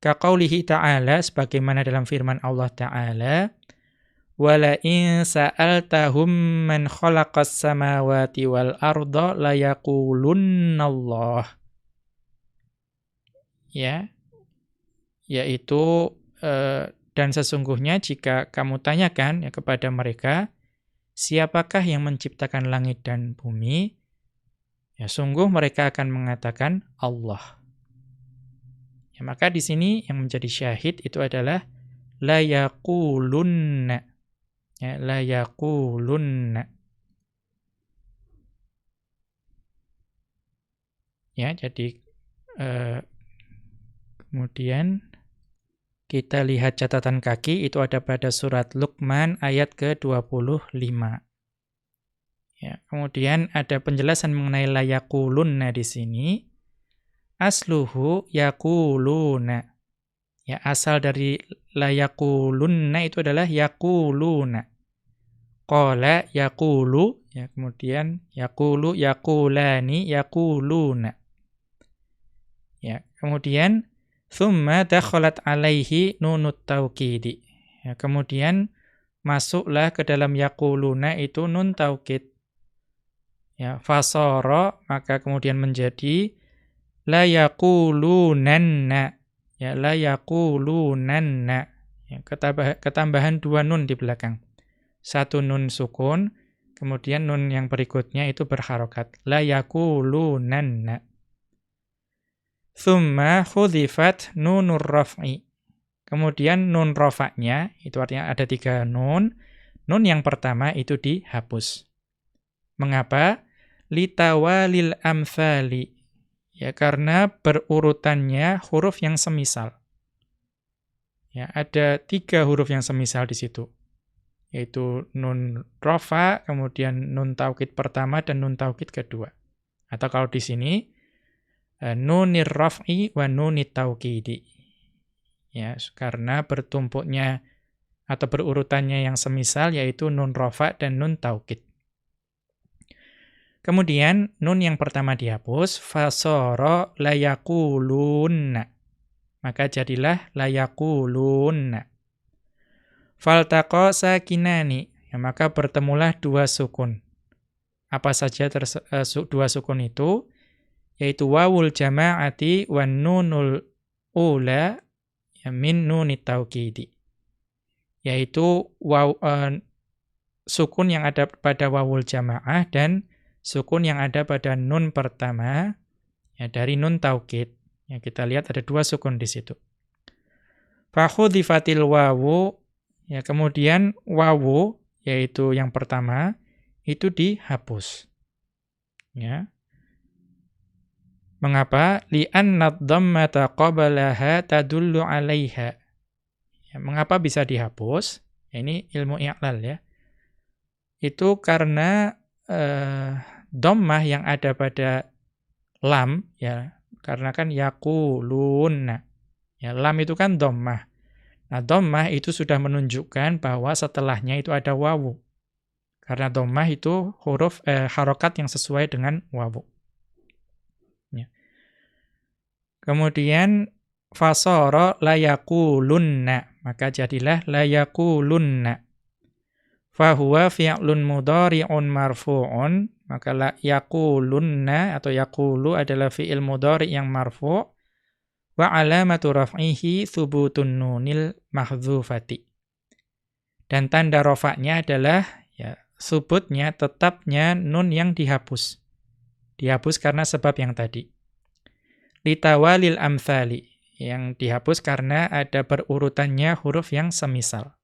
Kaqaulihi ta'ala sebagaimana dalam firman Allah taala wala in sa'altahum man khalaqas samawati wal arda layaqulunallah. Ya. Yaitu uh, dan sesungguhnya jika kamu tanyakan ya kepada mereka siapakah yang menciptakan langit dan bumi? Ya sungguh mereka akan mengatakan Allah. Ya, maka di sini yang menjadi syahid itu adalah la yaqulunna. Ya, la yaqulunna. Ya, jadi eh, kemudian kita lihat catatan kaki itu ada pada surat Luqman ayat ke-25. Ya, kemudian ada penjelasan mengenai layakulunna di sini. Asluhu yakuluna. Ya, asal dari layakulunna itu adalah yakuluna. Qala yakulu, ya kemudian yakulu, yakulani, yakuluna. Ya, kemudian Thumma dakhalat alaihi nunut tauqidi. Ya, kemudian masuklah ke dalam yaquluna itu nun taukid. Ya, fasara maka kemudian menjadi la yaqulunanna. Ya, la yaqulunanna. Ya, ketambah, ketambahan dua nun di belakang. Satu nun sukun, kemudian nun yang berikutnya itu berharokat. La yaqulunanna. Thumma khudhifat nunur raf'i. Kemudian nun rafa'nya, itu artinya ada tiga nun. Nun yang pertama itu dihapus. Mengapa? Litawalil amthali. Ya, karena berurutannya huruf yang semisal. Ya, ada tiga huruf yang semisal di situ. Yaitu nun rofa, kemudian nun taukid pertama, dan nun taukid kedua. Atau kalau di sini, nunir raf'i wa nunit tauqidi. Ya, karena bertumpuknya atau berurutannya yang semisal yaitu nun rafa dan nun taukid. Kemudian nun yang pertama dihapus fasara layakulunna. Maka jadilah layakulunna. Faltaqa sakinani. Ya, maka bertemulah dua sukun. Apa saja uh, dua sukun itu? Yaitu wawul jama'ati wan nunul ula ya min nunit taukidi yaitu waw, uh, sukun yang ada pada wawul jamaah dan sukun yang ada pada nun pertama ya dari nun taukid ya kita lihat ada dua sukun di situ. Fakhudhifatil wawu ya kemudian wawu yaitu yang pertama itu dihapus. Ya Mengapa? Li'anna dhammata qablaha tadullu 'alaiha. Ya, mengapa bisa dihapus? Ya, ini ilmu i'lal ya. Itu karena eh, dhammah yang ada pada lam ya, karena kan yaquluna. Ya, lam itu kan dhammah. Nah, dhammah itu sudah menunjukkan bahwa setelahnya itu ada wawu. Karena dhammah itu huruf eh, harokat yang sesuai dengan wawu. Kemudian fasara layakulunna, maka jadilah layakulunna. Fahuwa fi'lun mudhari'un marfu'un maka la yaqulunna atau yaqulu adalah fi'il mudhari yang marfu' wa alamatu raf'ihi thubutun nunil mahdzufati. Dan tanda rofaknya adalah ya subutnya tetapnya nun yang dihapus. Dihapus karena sebab yang tadi. Litawalil amthali yang dihapus karena ada berurutannya huruf yang semisal.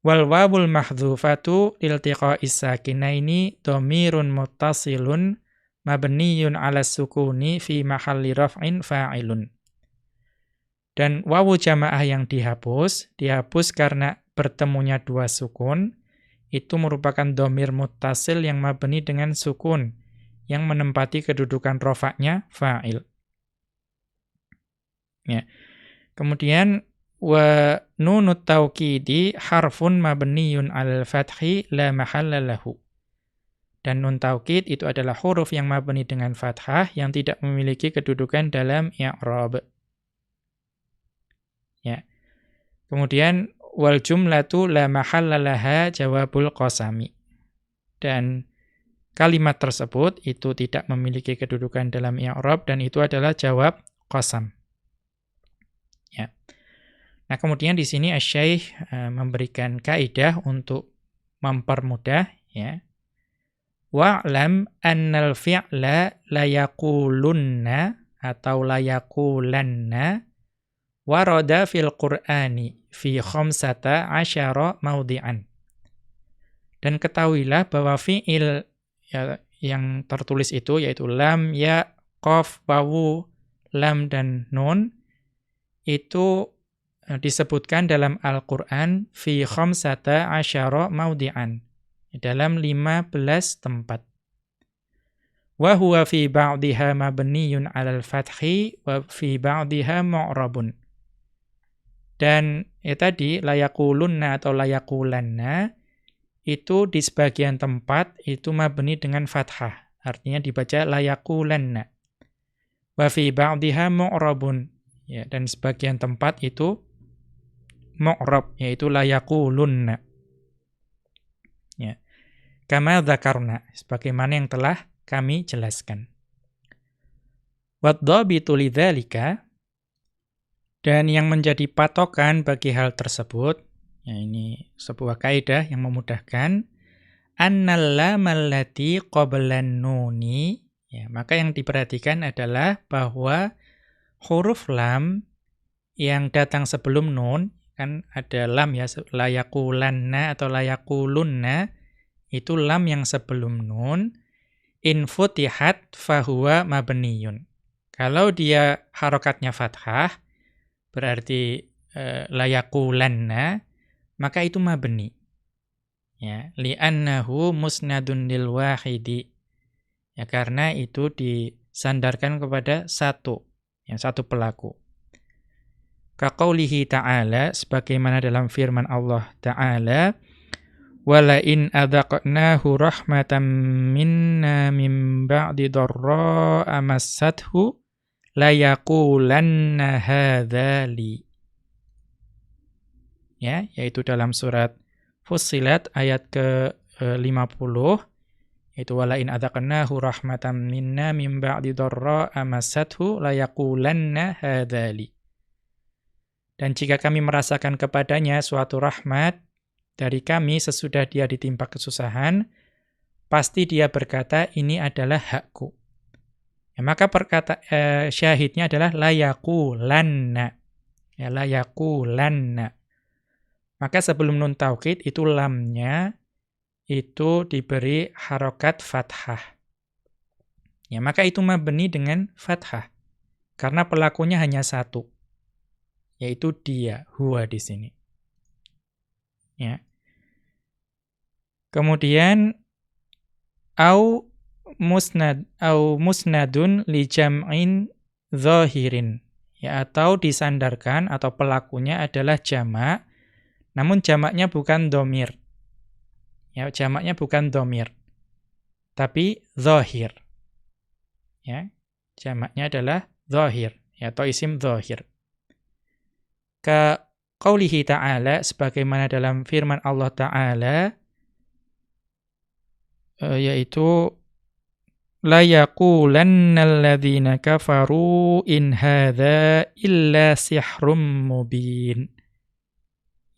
Wal wawul mahdzufatu iltiqa'is sakinaini dhamirun muttasilun mabniyun 'ala sukuni fi mahalli raf'in fa'ilun. Dan wawu jamaah yang dihapus, dihapus karena bertemunya dua sukun, itu merupakan domir muttasil yang mabni dengan sukun, yang menempati kedudukan rofaknya fa'il. Ya. Kemudian wa nunut taukidi harfun mabniyun al fathi la mahalla lahu. Dan nun taukid itu adalah huruf yang mabni dengan fathah yang tidak memiliki kedudukan dalam i'rab. Ya. Kemudian wal jumlatu la mahalla laha jawabul qasami. Dan kalimat tersebut itu tidak memiliki kedudukan dalam i'rab dan itu adalah jawab qasam. Ya. Nah, kemudian di sini Asy-Syaikh uh, memberikan kaidah untuk mempermudah ya. Wa'lam annal fi'la la yaqulunna atau la yaqulanna warada fil Qur'ani fi khamsata asyara maudhi'an. Dan ketahuilah bahwa fi'il ya, yang tertulis itu yaitu lam, ya, qaf, wawu, lam dan nun itu Eh, disebutkan dalam Al-Quran fi khamsata asyara maudi'an. Dalam 15 tempat. Wa huwa fi ba'diha mabniyun 'alal fathi wa fi ba'diha mu'rabun. Dan ya tadi layakulunna atau layakulanna itu di sebagian tempat itu mabni dengan fathah. Artinya dibaca layakulanna. Wa fi ba'diha mu'rabun. Ya, dan sebagian tempat itu mu'rab yaitu layakulunna. Ya. Kama dzakarna sebagaimana yang telah kami jelaskan. Wadhabitu lidzalika dan yang menjadi patokan bagi hal tersebut ya ini sebuah kaidah yang memudahkan. Annal qablan nuni ya maka yang diperhatikan adalah bahwa huruf lam yang datang sebelum nun kan ada lam ya layakulanna atau layakulunna itu lam yang sebelum nun. In futihat fahuwa mabniyun. Kalau dia harokatnya fathah berarti e, layakulanna maka itu mabni. Ya li'annahu musnadun lil wahidi. Ya karena itu disandarkan kepada satu yang satu pelaku. Kaqaulihi ta'ala sebagaimana dalam firman Allah ta'ala wala in adzaqnahu rahmatan minna min ba'di dharra amassathu la yaqulanna hadzali ya yaitu dalam surat Fussilat ayat ke-50 yaitu wala in adzaqnahu rahmatan minna min ba'di dharra amassathu la yaqulanna hadzali dan jika kami merasakan kepadanya suatu rahmat dari kami sesudah dia ditimpa kesusahan, pasti dia berkata, ini adalah hakku. Ya, maka perkata eh, syahidnya adalah layaku lanna. Ya, layaku lanna. Maka sebelum nun taukid itu lamnya itu diberi harokat fathah. Ya, maka itu mabni dengan fathah. Karena pelakunya hanya satu yaitu dia, huwa di sini. Ya. Kemudian au musnad au musnadun li jam'in zahirin ya atau disandarkan atau pelakunya adalah jamak namun jamaknya bukan domir. Ya jamaknya bukan domir tapi zahir ya jamaknya adalah zahir ya atau isim zahir ka qaulihi ta'ala sebagaimana dalam firman Allah taala uh, yaitu la yaqulanna alladhina kafaru in hadza illa sihrum mubin.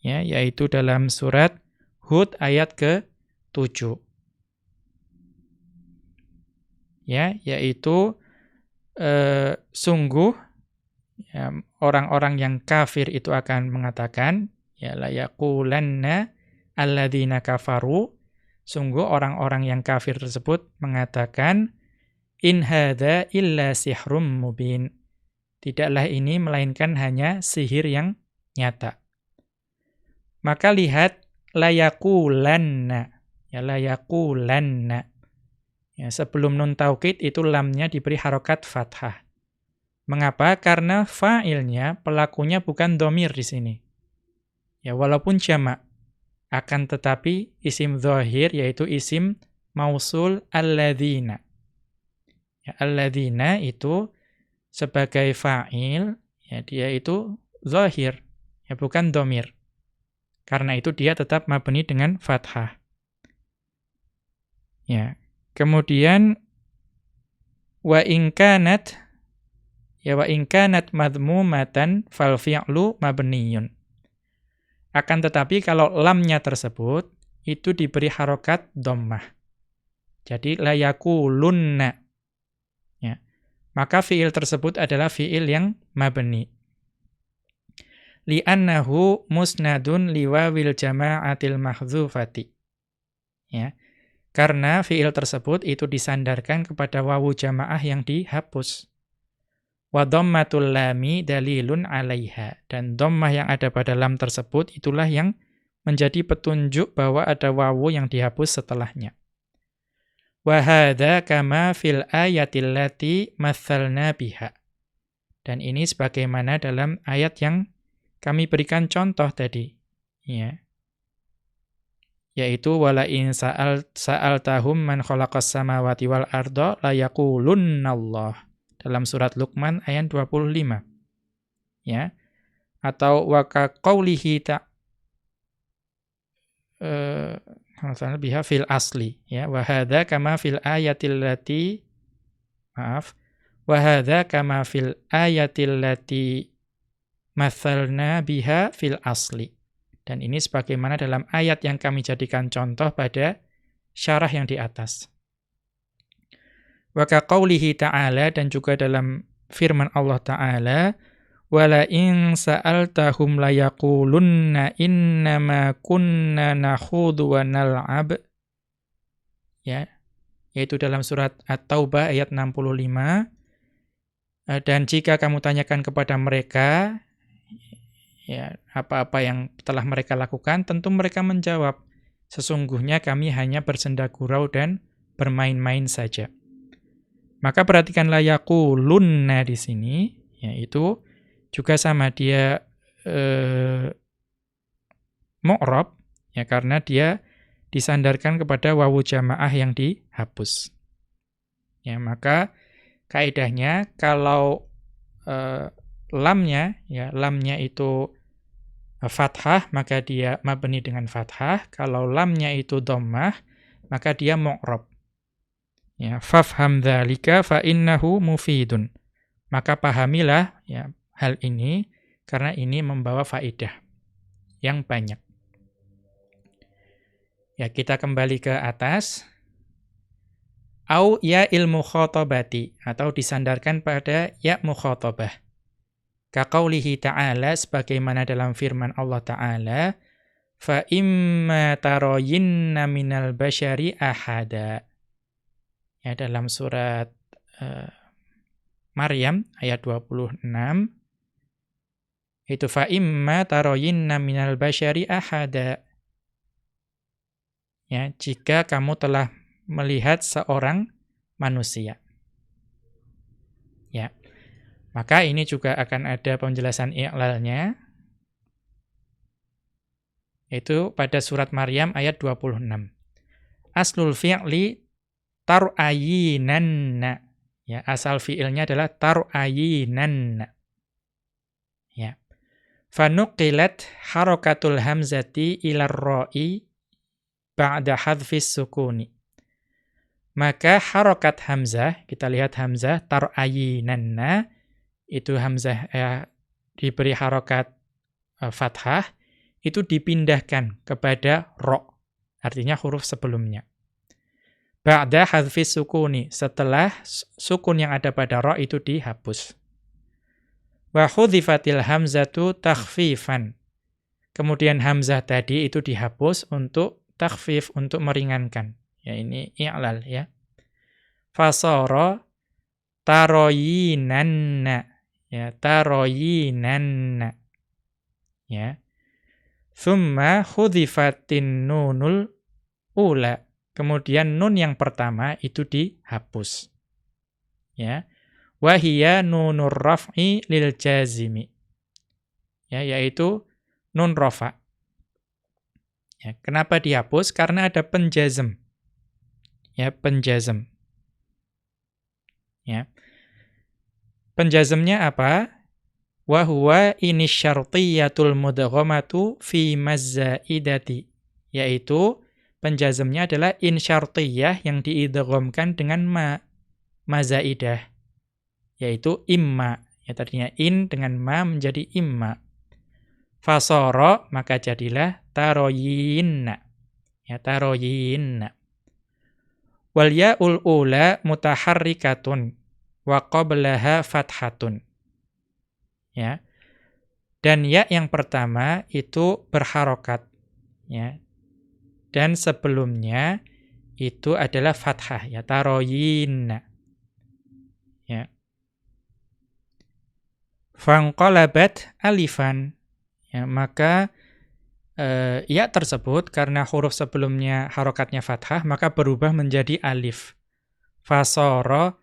Ya, yaitu dalam surat Hud ayat ke-7. Ya, yaitu uh, sungguh ya, orang-orang yang kafir itu akan mengatakan ya la yaqulanna alladzina kafaru. Sungguh orang-orang yang kafir tersebut mengatakan in hadza illa sihrum mubin. Tidaklah ini melainkan hanya sihir yang nyata maka lihat la yaqulanna ya la yaqulanna ya sebelum nun taukid itu lamnya diberi harokat fathah Mengapa? Karena fa'ilnya, pelakunya bukan domir di sini. Ya, walaupun jamak. Akan tetapi isim zahir yaitu isim mausul alladzina. Ya, alladzina itu sebagai fa'il, ya dia itu zahir, ya bukan domir. Karena itu dia tetap mabni dengan fathah. Ya. Kemudian wa in kanat ya wa in kanat madmumatan fal fi'lu mabniyun. Akan tetapi kalau lamnya tersebut itu diberi harokat dhammah. Jadi layakulunna. Ya. Maka fiil tersebut adalah fiil yang mabni. Li'annahu musnadun liwawil jama'atil mahdzufati. Ya. Karena fiil tersebut itu disandarkan kepada wawu jamaah yang dihapus. Wa dhammatul lami dalilun 'alaiha. Dan dhammah yang ada pada lam tersebut itulah yang menjadi petunjuk bahwa ada wawu yang dihapus setelahnya. Wa hadza kama fil ayatil lati biha. Dan ini sebagaimana dalam ayat yang kami berikan contoh tadi, ya. Yaitu wala in sa'al sa'altahum man khalaqas samawati wal arda la yaqulunnallaha dalam surat Luqman ayat 25. Ya. Atau wa ka qaulihi ta eh biha fil asli ya wa hadza kama fil ayatil lati maaf wa hadza kama fil ayatil lati mathalna biha fil asli. Dan ini sebagaimana dalam ayat yang kami jadikan contoh pada syarah yang di atas. Wa qaulihi ta'ala dan juga dalam firman Allah Ta'ala wala in sa'altahum la yaqulunna innama kunna nakhudhu wa nal'ab. Ya yaitu dalam surat At-Taubah ayat 65 eh, dan jika kamu tanyakan kepada mereka ya apa-apa yang telah mereka lakukan tentu mereka menjawab sesungguhnya kami hanya bersenda gurau dan bermain-main saja maka perhatikanlah yakulunna di sini, yaitu juga sama dia eh, mu'rab, ya karena dia disandarkan kepada wawu jamaah yang dihapus. Ya, maka kaidahnya kalau eh, lamnya ya lamnya itu fathah maka dia mabni dengan fathah, kalau lamnya itu dhammah maka dia mu'rab. Ya, fafham dzalika fa innahu mufidun. Maka pahamilah ya hal ini karena ini membawa faidah yang banyak. Ya, kita kembali ke atas. Au ya ilmu khotobati atau disandarkan pada ya mukhotabah. Kaqaulihi ta'ala sebagaimana dalam firman Allah Ta'ala, fa imma taroyinna minal bashari ahada. Ya dalam surat uh, Maryam ayat 26 itu fa imma taroyinna minal basyari ahada. Ya jika kamu telah melihat seorang manusia maka ini juga akan ada penjelasan i'lalnya itu pada surat Maryam ayat 26 aslul fi'li tar'ayinanna. Ya, asal fiilnya adalah tar'ayinanna. Ya. Fanuqilat harakatul hamzati ilar ra'i ba'da hadfis sukuni. maka harokat hamzah, kita lihat hamzah tar'ayinanna, itu hamzah eh, diberi harokat eh, fathah, itu dipindahkan kepada ro, artinya huruf sebelumnya. Ba'da hadfis sukuni, setelah sukun yang ada pada ro itu dihapus. Wa hudhifatil hamzatu takhfifan. Kemudian hamzah tadi itu dihapus untuk takhfif, untuk meringankan. Ya ini i'lal ya. Fasara taroyinanna. Ya, taroyinanna. Ya. Thumma hudhifatin nunul ula. Kemudian nun yang pertama itu dihapus. Ya. Wahia nunur raf'i lil jazimi. Ya, yaitu nun rafa. Ya, kenapa dihapus? Karena ada penjazm. Ya, penjazm. Ya. Penjazmnya apa? wa huwa ini syartiyatul mudghamatu fi mazzaidati. Yaitu penjazmnya adalah in syartiyah yang diidghamkan dengan ma mazaidah yaitu imma. Ya tadinya in dengan ma menjadi imma. Fasara maka jadilah taroyinna. Ya taroyinna. Wal yaul ula mutaharrikatun wa qablaha fathatun ya. Dan ya yang pertama itu berharokat ya. Dan sebelumnya itu adalah fathah ya taroyin. Ya. Fangqalabat alifan. Ya, maka eh, ya tersebut karena huruf sebelumnya harokatnya fathah maka berubah menjadi alif. Fasoro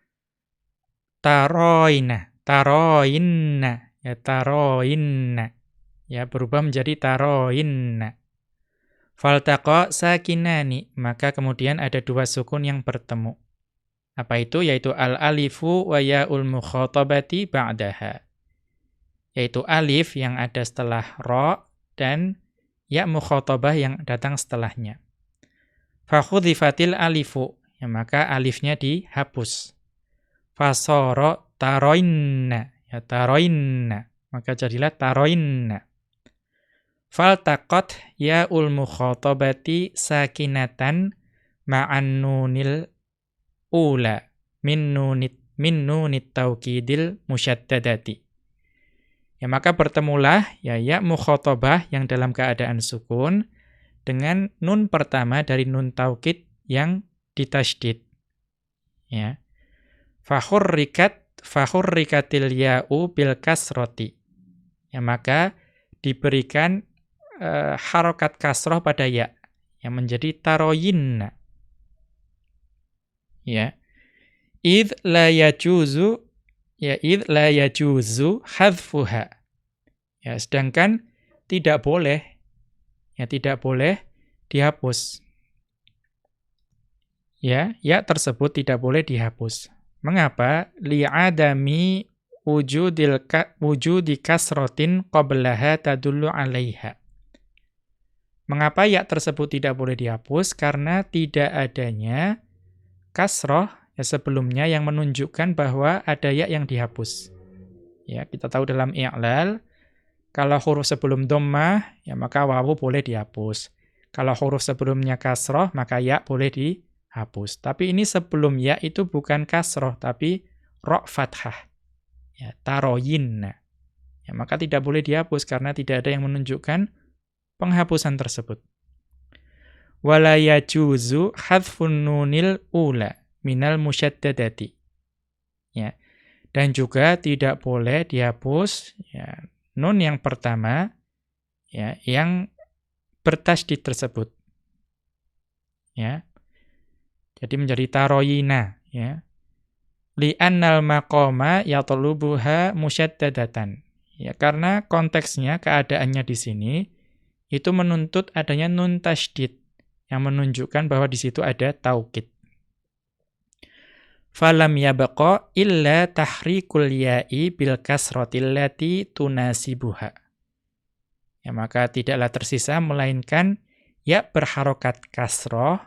taroina, taroinna ya taroinna ya berubah menjadi taroinna. Faltaqa sakinani maka kemudian ada dua sukun yang bertemu. Apa itu? Yaitu al alifu wa yaul mukhatabati ba'daha. Yaitu alif yang ada setelah ro dan ya mukhatabah yang datang setelahnya. Fakhudhifatil alifu ya maka alifnya dihapus fasara taroinna Ya, taroinna. Maka jadilah taroinna. Faltaqat ul mukhatabati sakinatan ma'an nunil ula min nunit min nunit taukidil musyaddadati. Ya maka bertemulah ya ya mukhatabah yang dalam keadaan sukun dengan nun pertama dari nun taukid yang ditasydid. Ya. Fahurrikat fahurrikatil ya'u bil kasroti. Ya, maka diberikan uh, harokat kasroh pada ya yang menjadi taroyinna. Ya. Id la yajuzu ya id la yajuzu hadfuha. Ya, sedangkan tidak boleh ya tidak boleh dihapus. Ya, ya tersebut tidak boleh dihapus. Mengapa? Li'adami wujudil ka, wujudi kasrotin qablaha tadullu alaiha. Mengapa ya tersebut tidak boleh dihapus? Karena tidak adanya kasroh ya sebelumnya yang menunjukkan bahwa ada ya yang dihapus. Ya, kita tahu dalam i'lal kalau huruf sebelum dhammah ya maka wawu boleh dihapus. Kalau huruf sebelumnya kasroh maka ya boleh di hapus. Tapi ini sebelum ya itu bukan kasroh, tapi ro fathah. Ya, taroyinna. Ya, maka tidak boleh dihapus karena tidak ada yang menunjukkan penghapusan tersebut. Wala yajuzu hadfun nunil ula minal musyaddadati. Ya. Dan juga tidak boleh dihapus ya, nun yang pertama ya yang bertasdid tersebut. Ya. Jadi menjadi taroyina ya. Li'annal maqama yatlubuha musyaddadatan. Ya, karena konteksnya, keadaannya di sini itu menuntut adanya nun tasydid yang menunjukkan bahwa di situ ada taukid. Falam yabqa illa tahrikul ya'i bil kasratil lati tunasibuha. Ya, maka tidaklah tersisa melainkan ya berharokat kasroh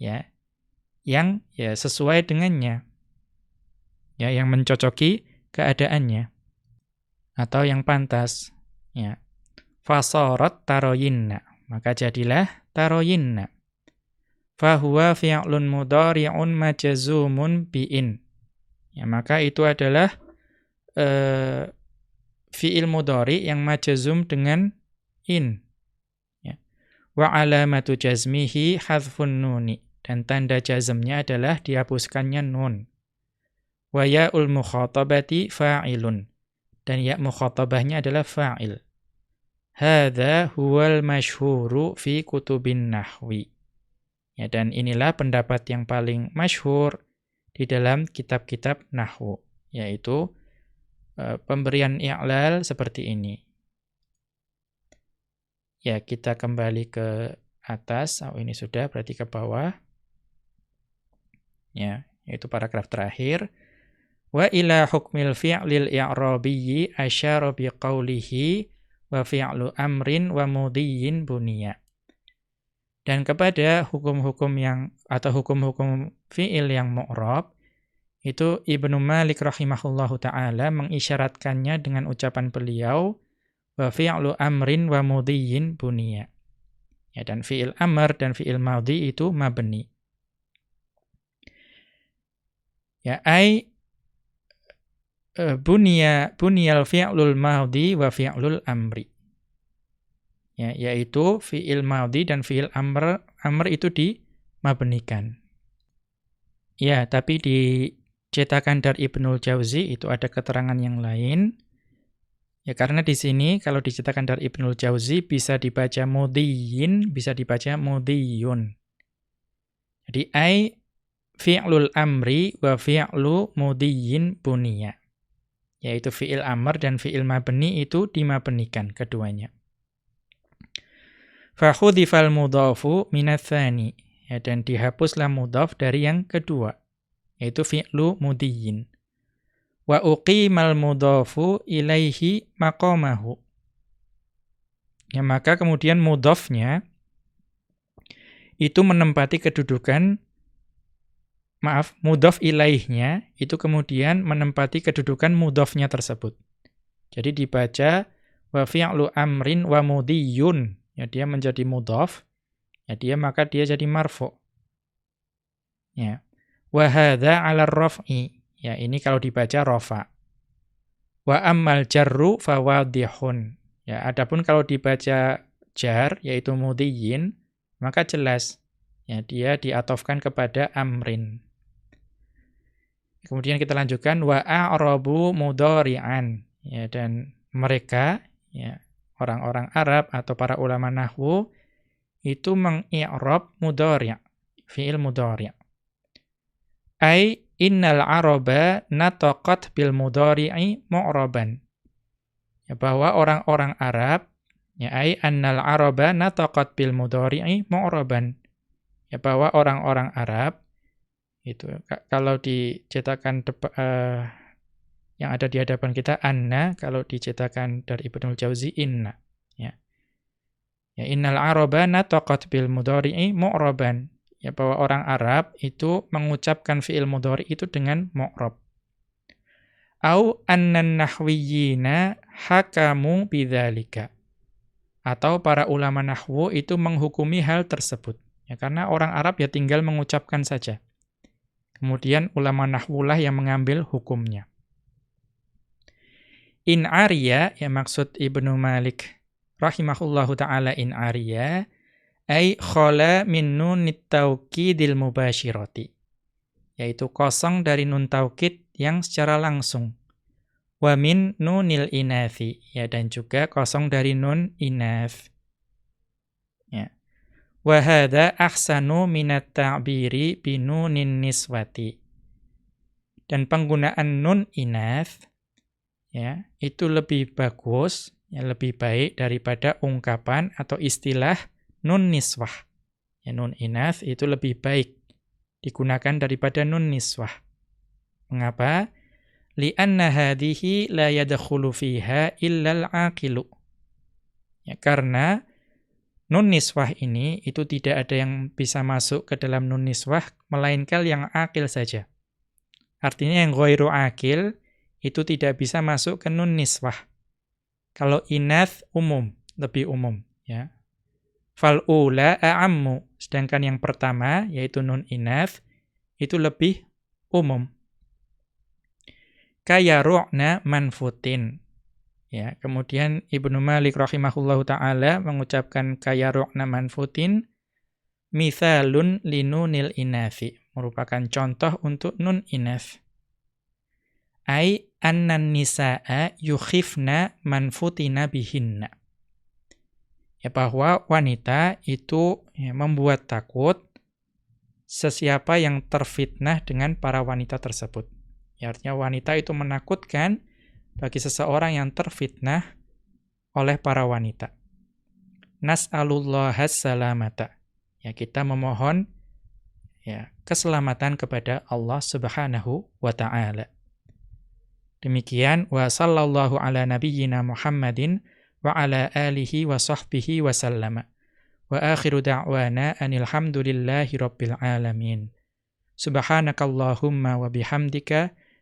ya yang ya sesuai dengannya. Ya, yang mencocoki keadaannya atau yang pantas, ya. Fasarat taroyinna, maka jadilah taroyinna. Fahuwa fi'lun mudhari'un majazumun bi'in. Ya, maka itu adalah uh, fi'il mudhari yang majazum dengan in. Ya. Wa alamatu jazmihi hadfun nuni. Dan tanda jazmnya adalah dihapuskannya nun. Wa ya'ul mukhatabati fa'ilun. Dan ya mukhatabahnya adalah fa'il. Hadha huwal masyhuru fi kutubin nahwi. Ya, dan inilah pendapat yang paling masyhur di dalam kitab-kitab nahwu, yaitu e, pemberian i'lal seperti ini. Ya, kita kembali ke atas. Oh, ini sudah berarti ke bawah. Ya, yaitu paragraf terakhir. Wa ila hukmil fi'lil i'rabiyyi asyara biqaulihi wa fi'lu amrin wa mudiyyin buniya. Dan kepada hukum-hukum yang atau hukum-hukum fi'il yang mu'rab itu Ibnu Malik rahimahullahu taala mengisyaratkannya dengan ucapan beliau wa fi'lu amrin wa mudiyyin buniya. Ya dan fi'il amr dan fi'il madhi itu mabni. Ya ai uh, bunya bunyal fi'lul madhi wa fi'lul amri. Ya, yaitu fi'il madhi dan fi'il amr amr itu dimabnikan. Ya, tapi di cetakan dari Ibnul Jauzi itu ada keterangan yang lain. Ya karena di sini kalau dicetakan dari Ibnul Jauzi bisa dibaca mudhiyin, bisa dibaca mudhiyun. Jadi ai fi'lul amri wa fi'lu mudhiyin bunia. Yaitu fi'il amr dan fi'il mabni itu dimabnikan keduanya. Fakhudhifal mudhafu minatsani. Ya, dan dihapuslah mudhaf dari yang kedua, yaitu fi'lu mudhiyin wa uqimal mudhafu ilaihi maqamahu. Ya, maka kemudian mudhafnya itu menempati kedudukan maaf, mudhaf ilaihnya itu kemudian menempati kedudukan mudhafnya tersebut. Jadi dibaca wa fi'lu amrin wa mudhiyun, ya dia menjadi mudhaf, ya dia maka dia jadi marfu. Ya. Wa hadza 'ala raf'i Ya, ini kalau dibaca rofa. Wa ammal jarru fawadihun. Ya, adapun kalau dibaca jar yaitu mudhiyin, maka jelas ya dia diatofkan kepada amrin. Kemudian kita lanjutkan wa a'rabu mudhari'an. Ya, dan mereka ya orang-orang Arab atau para ulama nahwu itu mengi'rab mudhari', fi'il mudhari'. Ai innal araba nataqat bil mudhari'i mu'raban. Ya, bahwa orang-orang Arab ya ai annal araba nataqat bil mudhari'i mu'raban. Ya bahwa orang-orang Arab itu kalau dicetakan uh, yang ada di hadapan kita anna kalau dicetakan dari Ibnu Jauzi inna ya. Ya innal araba nataqat bil mudhari'i mu'raban ya bahwa orang Arab itu mengucapkan fi'il mudhari itu dengan mu'rab. Au annan nahwiyina hakamu bidzalika. Atau para ulama nahwu itu menghukumi hal tersebut. Ya, karena orang Arab ya tinggal mengucapkan saja. Kemudian ulama nahwulah yang mengambil hukumnya. In Arya, ya maksud Ibnu Malik rahimahullahu taala in Arya, ay khala min nunit taukidil mubashirati yaitu kosong dari nun taukid yang secara langsung wa min nunil inathi ya dan juga kosong dari nun ya wa hadha ahsanu minat ta'biri binunin niswati dan penggunaan nun inath ya itu lebih bagus ya lebih baik daripada ungkapan atau istilah nun niswah. Ya, nun inath itu lebih baik digunakan daripada nun niswah. Mengapa? Lianna hadhihi la yadkhulu fiha illal aqilu. Ya, karena nun niswah ini itu tidak ada yang bisa masuk ke dalam nun niswah melainkan yang akil saja. Artinya yang ghairu akil itu tidak bisa masuk ke nun niswah. Kalau inath umum, lebih umum, ya. Fal ula a'ammu, sedangkan yang pertama yaitu nun inath itu lebih umum. Kaya ru'na manfutin. Ya, kemudian Ibnu Malik rahimahullahu taala mengucapkan kaya ru'na manfutin mithalun linunil inathi, merupakan contoh untuk nun inath. Ai annan nisaa yukhifna manfutina bihinna. Ya bahwa wanita itu ya, membuat takut sesiapa yang terfitnah dengan para wanita tersebut. Ya, artinya wanita itu menakutkan bagi seseorang yang terfitnah oleh para wanita. Nas'alullahas salamata. Ya, kita memohon ya keselamatan kepada Allah Subhanahu wa taala. Demikian wa sallallahu ala nabiyyina Muhammadin wa ala alihi wa sahbihi wa sallama. Wa akhiru da'wana anil hamdulillahi rabbil alamin. Subhanakallahumma wa bihamdika